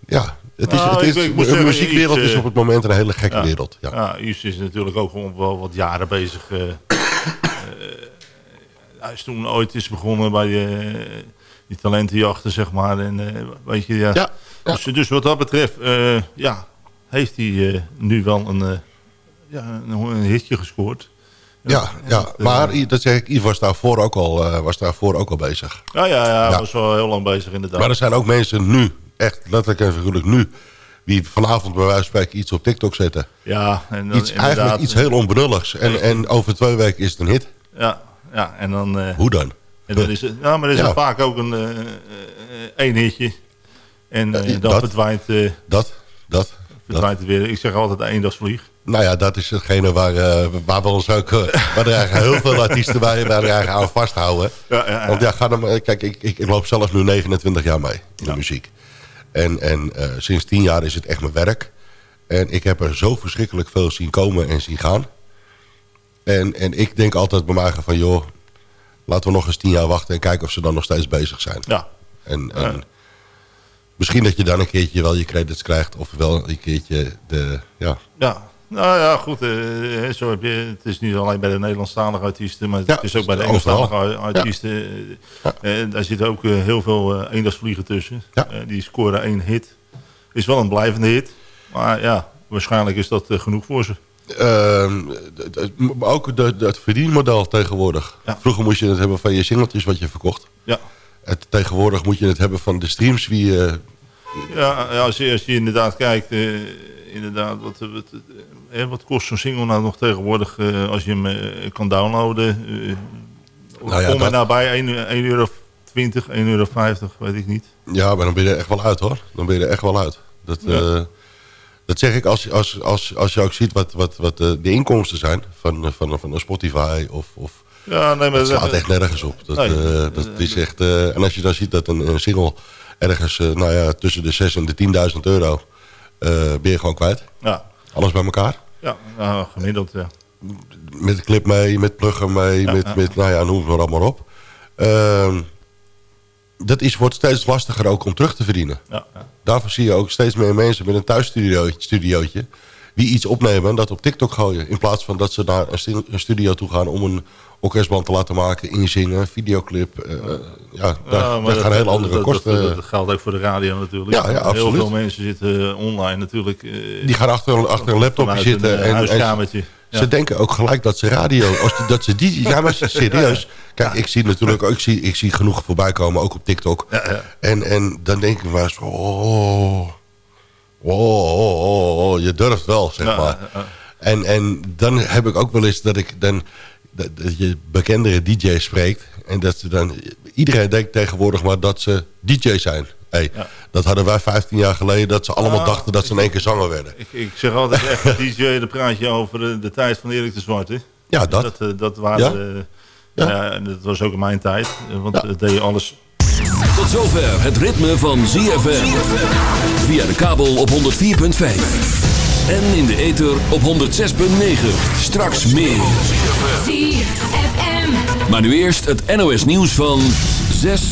ja, het is, Nou, het is, ik de zeggen, muziekwereld Yves, is op het moment een hele gekke ja. wereld. Ja. Ja, Yves is natuurlijk ook gewoon wel wat jaren bezig. Hij is toen ooit is begonnen bij eh, die talentenjachten, zeg maar. En, eh, weet je, ja. Ja, ja. Dus, dus wat dat betreft, eh, ja, heeft hij nu wel een, ja, een, een hitje gescoord. Ja, ja. maar dat zeg ik, Yves was daarvoor ook al, was daarvoor ook al bezig. Ja, ja, ja, was wel heel lang bezig inderdaad. Maar er zijn ook mensen nu, echt letterlijk en figuurlijk nu... die vanavond bij wijze van spreken iets op TikTok zetten. Ja, en dan Iets, eigenlijk iets heel onbenulligs. En, en over twee weken is het een hit. Ja, ja en dan... eh, Hoe dan? En dan is maar er is Ja. vaak ook een eh, eh, één hitje. En eh, Ja, dan dat. verdwijnt, eh, Dat, dat, verdwijnt weer. Ik zeg altijd een eendagsvlieg. Nou ja, dat is hetgene waar, eh, waar we ons ook... eh, waar er eigenlijk heel veel artiesten bij waar eigenlijk aan vasthouden. Ja, ja, ja. Want ja, ga dan, maar- kijk, ik, ik, loop zelf nu 29 jaar mee in de muziek. En, en eh, sinds 10 jaar is het echt mijn werk. En ik heb er zo verschrikkelijk veel zien komen en zien gaan. En, en ik denk altijd bij mij van, joh, laten we nog eens 10 jaar wachten... en kijken of ze dan nog steeds bezig zijn. Ja. En, en misschien dat je dan een keertje wel je credits krijgt... of wel een keertje de, ja, Ja, nou ja, goed. eh, zo heb je, het is niet alleen bij de Nederlandstalige artiesten, maar het is ook bij de. Engelstalige artiesten. Eh, eh, daar zitten ook eh, heel veel eh eendagsvliegen tussen. Eh, die scoren één hit. Is wel een blijvende hit. Maar ja, waarschijnlijk is dat eh, genoeg voor ze. Maar ook de, de- het verdienmodel tegenwoordig. Vroeger moest je het hebben van je singeltjes wat je verkocht. Ja. Het, tegenwoordig moet je het hebben van de streams wie je... Ja, ja, als, je, als je inderdaad kijkt, eh, inderdaad, wat, wat, eh, wat kost zo'n single nou nog tegenwoordig eh, als je hem eh, kan downloaden? eh Nou ja, kom dat- er nou bij 1 euro 20, 1 euro 50, weet ik niet. Ja, maar dan ben je er echt wel uit hoor. Dan ben je er echt wel uit. Dat, Ja. Dat zeg ik als, als, als, als je ook ziet wat, wat, wat de inkomsten zijn van, eh, van, van een Spotify of... of Ja, nee, maar dat slaat echt nergens op. Dat, Nee. eh, dat is echt, eh, en als je dan ziet dat een, een single ergens nou ja, tussen de 6 en de 10.000 euro ben je gewoon kwijt. Ja. Alles bij elkaar. Ja, nou, gemiddeld, ja. Met clip mee, met pluggen mee, Ja, met, ja. met, nou ja, noem het maar allemaal op. Ehm, dat is, wordt steeds lastiger ook om terug te verdienen. Ja, ja. Daarvoor zie je ook steeds meer mensen met een thuisstudiootje studiootje, die iets opnemen en dat op TikTok gooien. In plaats van dat ze naar een, stu- een studio toe gaan om een orkestband te laten maken, inzingen, videoclip. eh, ja, daar, Ja, daar dat- gaan dat- andere dat, kosten. Dat, dat geldt ook voor de radio natuurlijk. Ja, ja, Heel absoluut. veel mensen zitten eh, online natuurlijk. die gaan achter, een- achter een laptopje zitten. Een, en, en ze denken ook gelijk dat ze radio... Als die, dat ze die, ja, maar serieus. Kijk, ik zie natuurlijk ook... Ik zie, ik zie genoeg voorbij komen, ook op TikTok. En, en dan denk ik maar eens... Oh, oh, oh, oh, oh, je durft wel, zeg maar. En, en dan heb ik ook wel eens dat ik dan... Dat, dat je bekendere DJ's spreekt. En dat ze dan... Iedereen denkt tegenwoordig maar dat ze DJ zijn. Hey, Dat hadden wij 15 jaar geleden. Dat ze allemaal Ah, dachten dat ze in één keer zanger werden. Ik, ik zeg altijd echt DJ, dan praat je over de, de tijd van Erik de Zwarte. Ja, dat. Dat, eh, dat waren... Ja? eh, ja. en dat was ook in mijn tijd. Want het deed je alles... Tot zover het ritme van ZFM. Via de kabel op 104.5. En in de ether op 106.9. Straks meer. Maar nu eerst het NOS nieuws van 6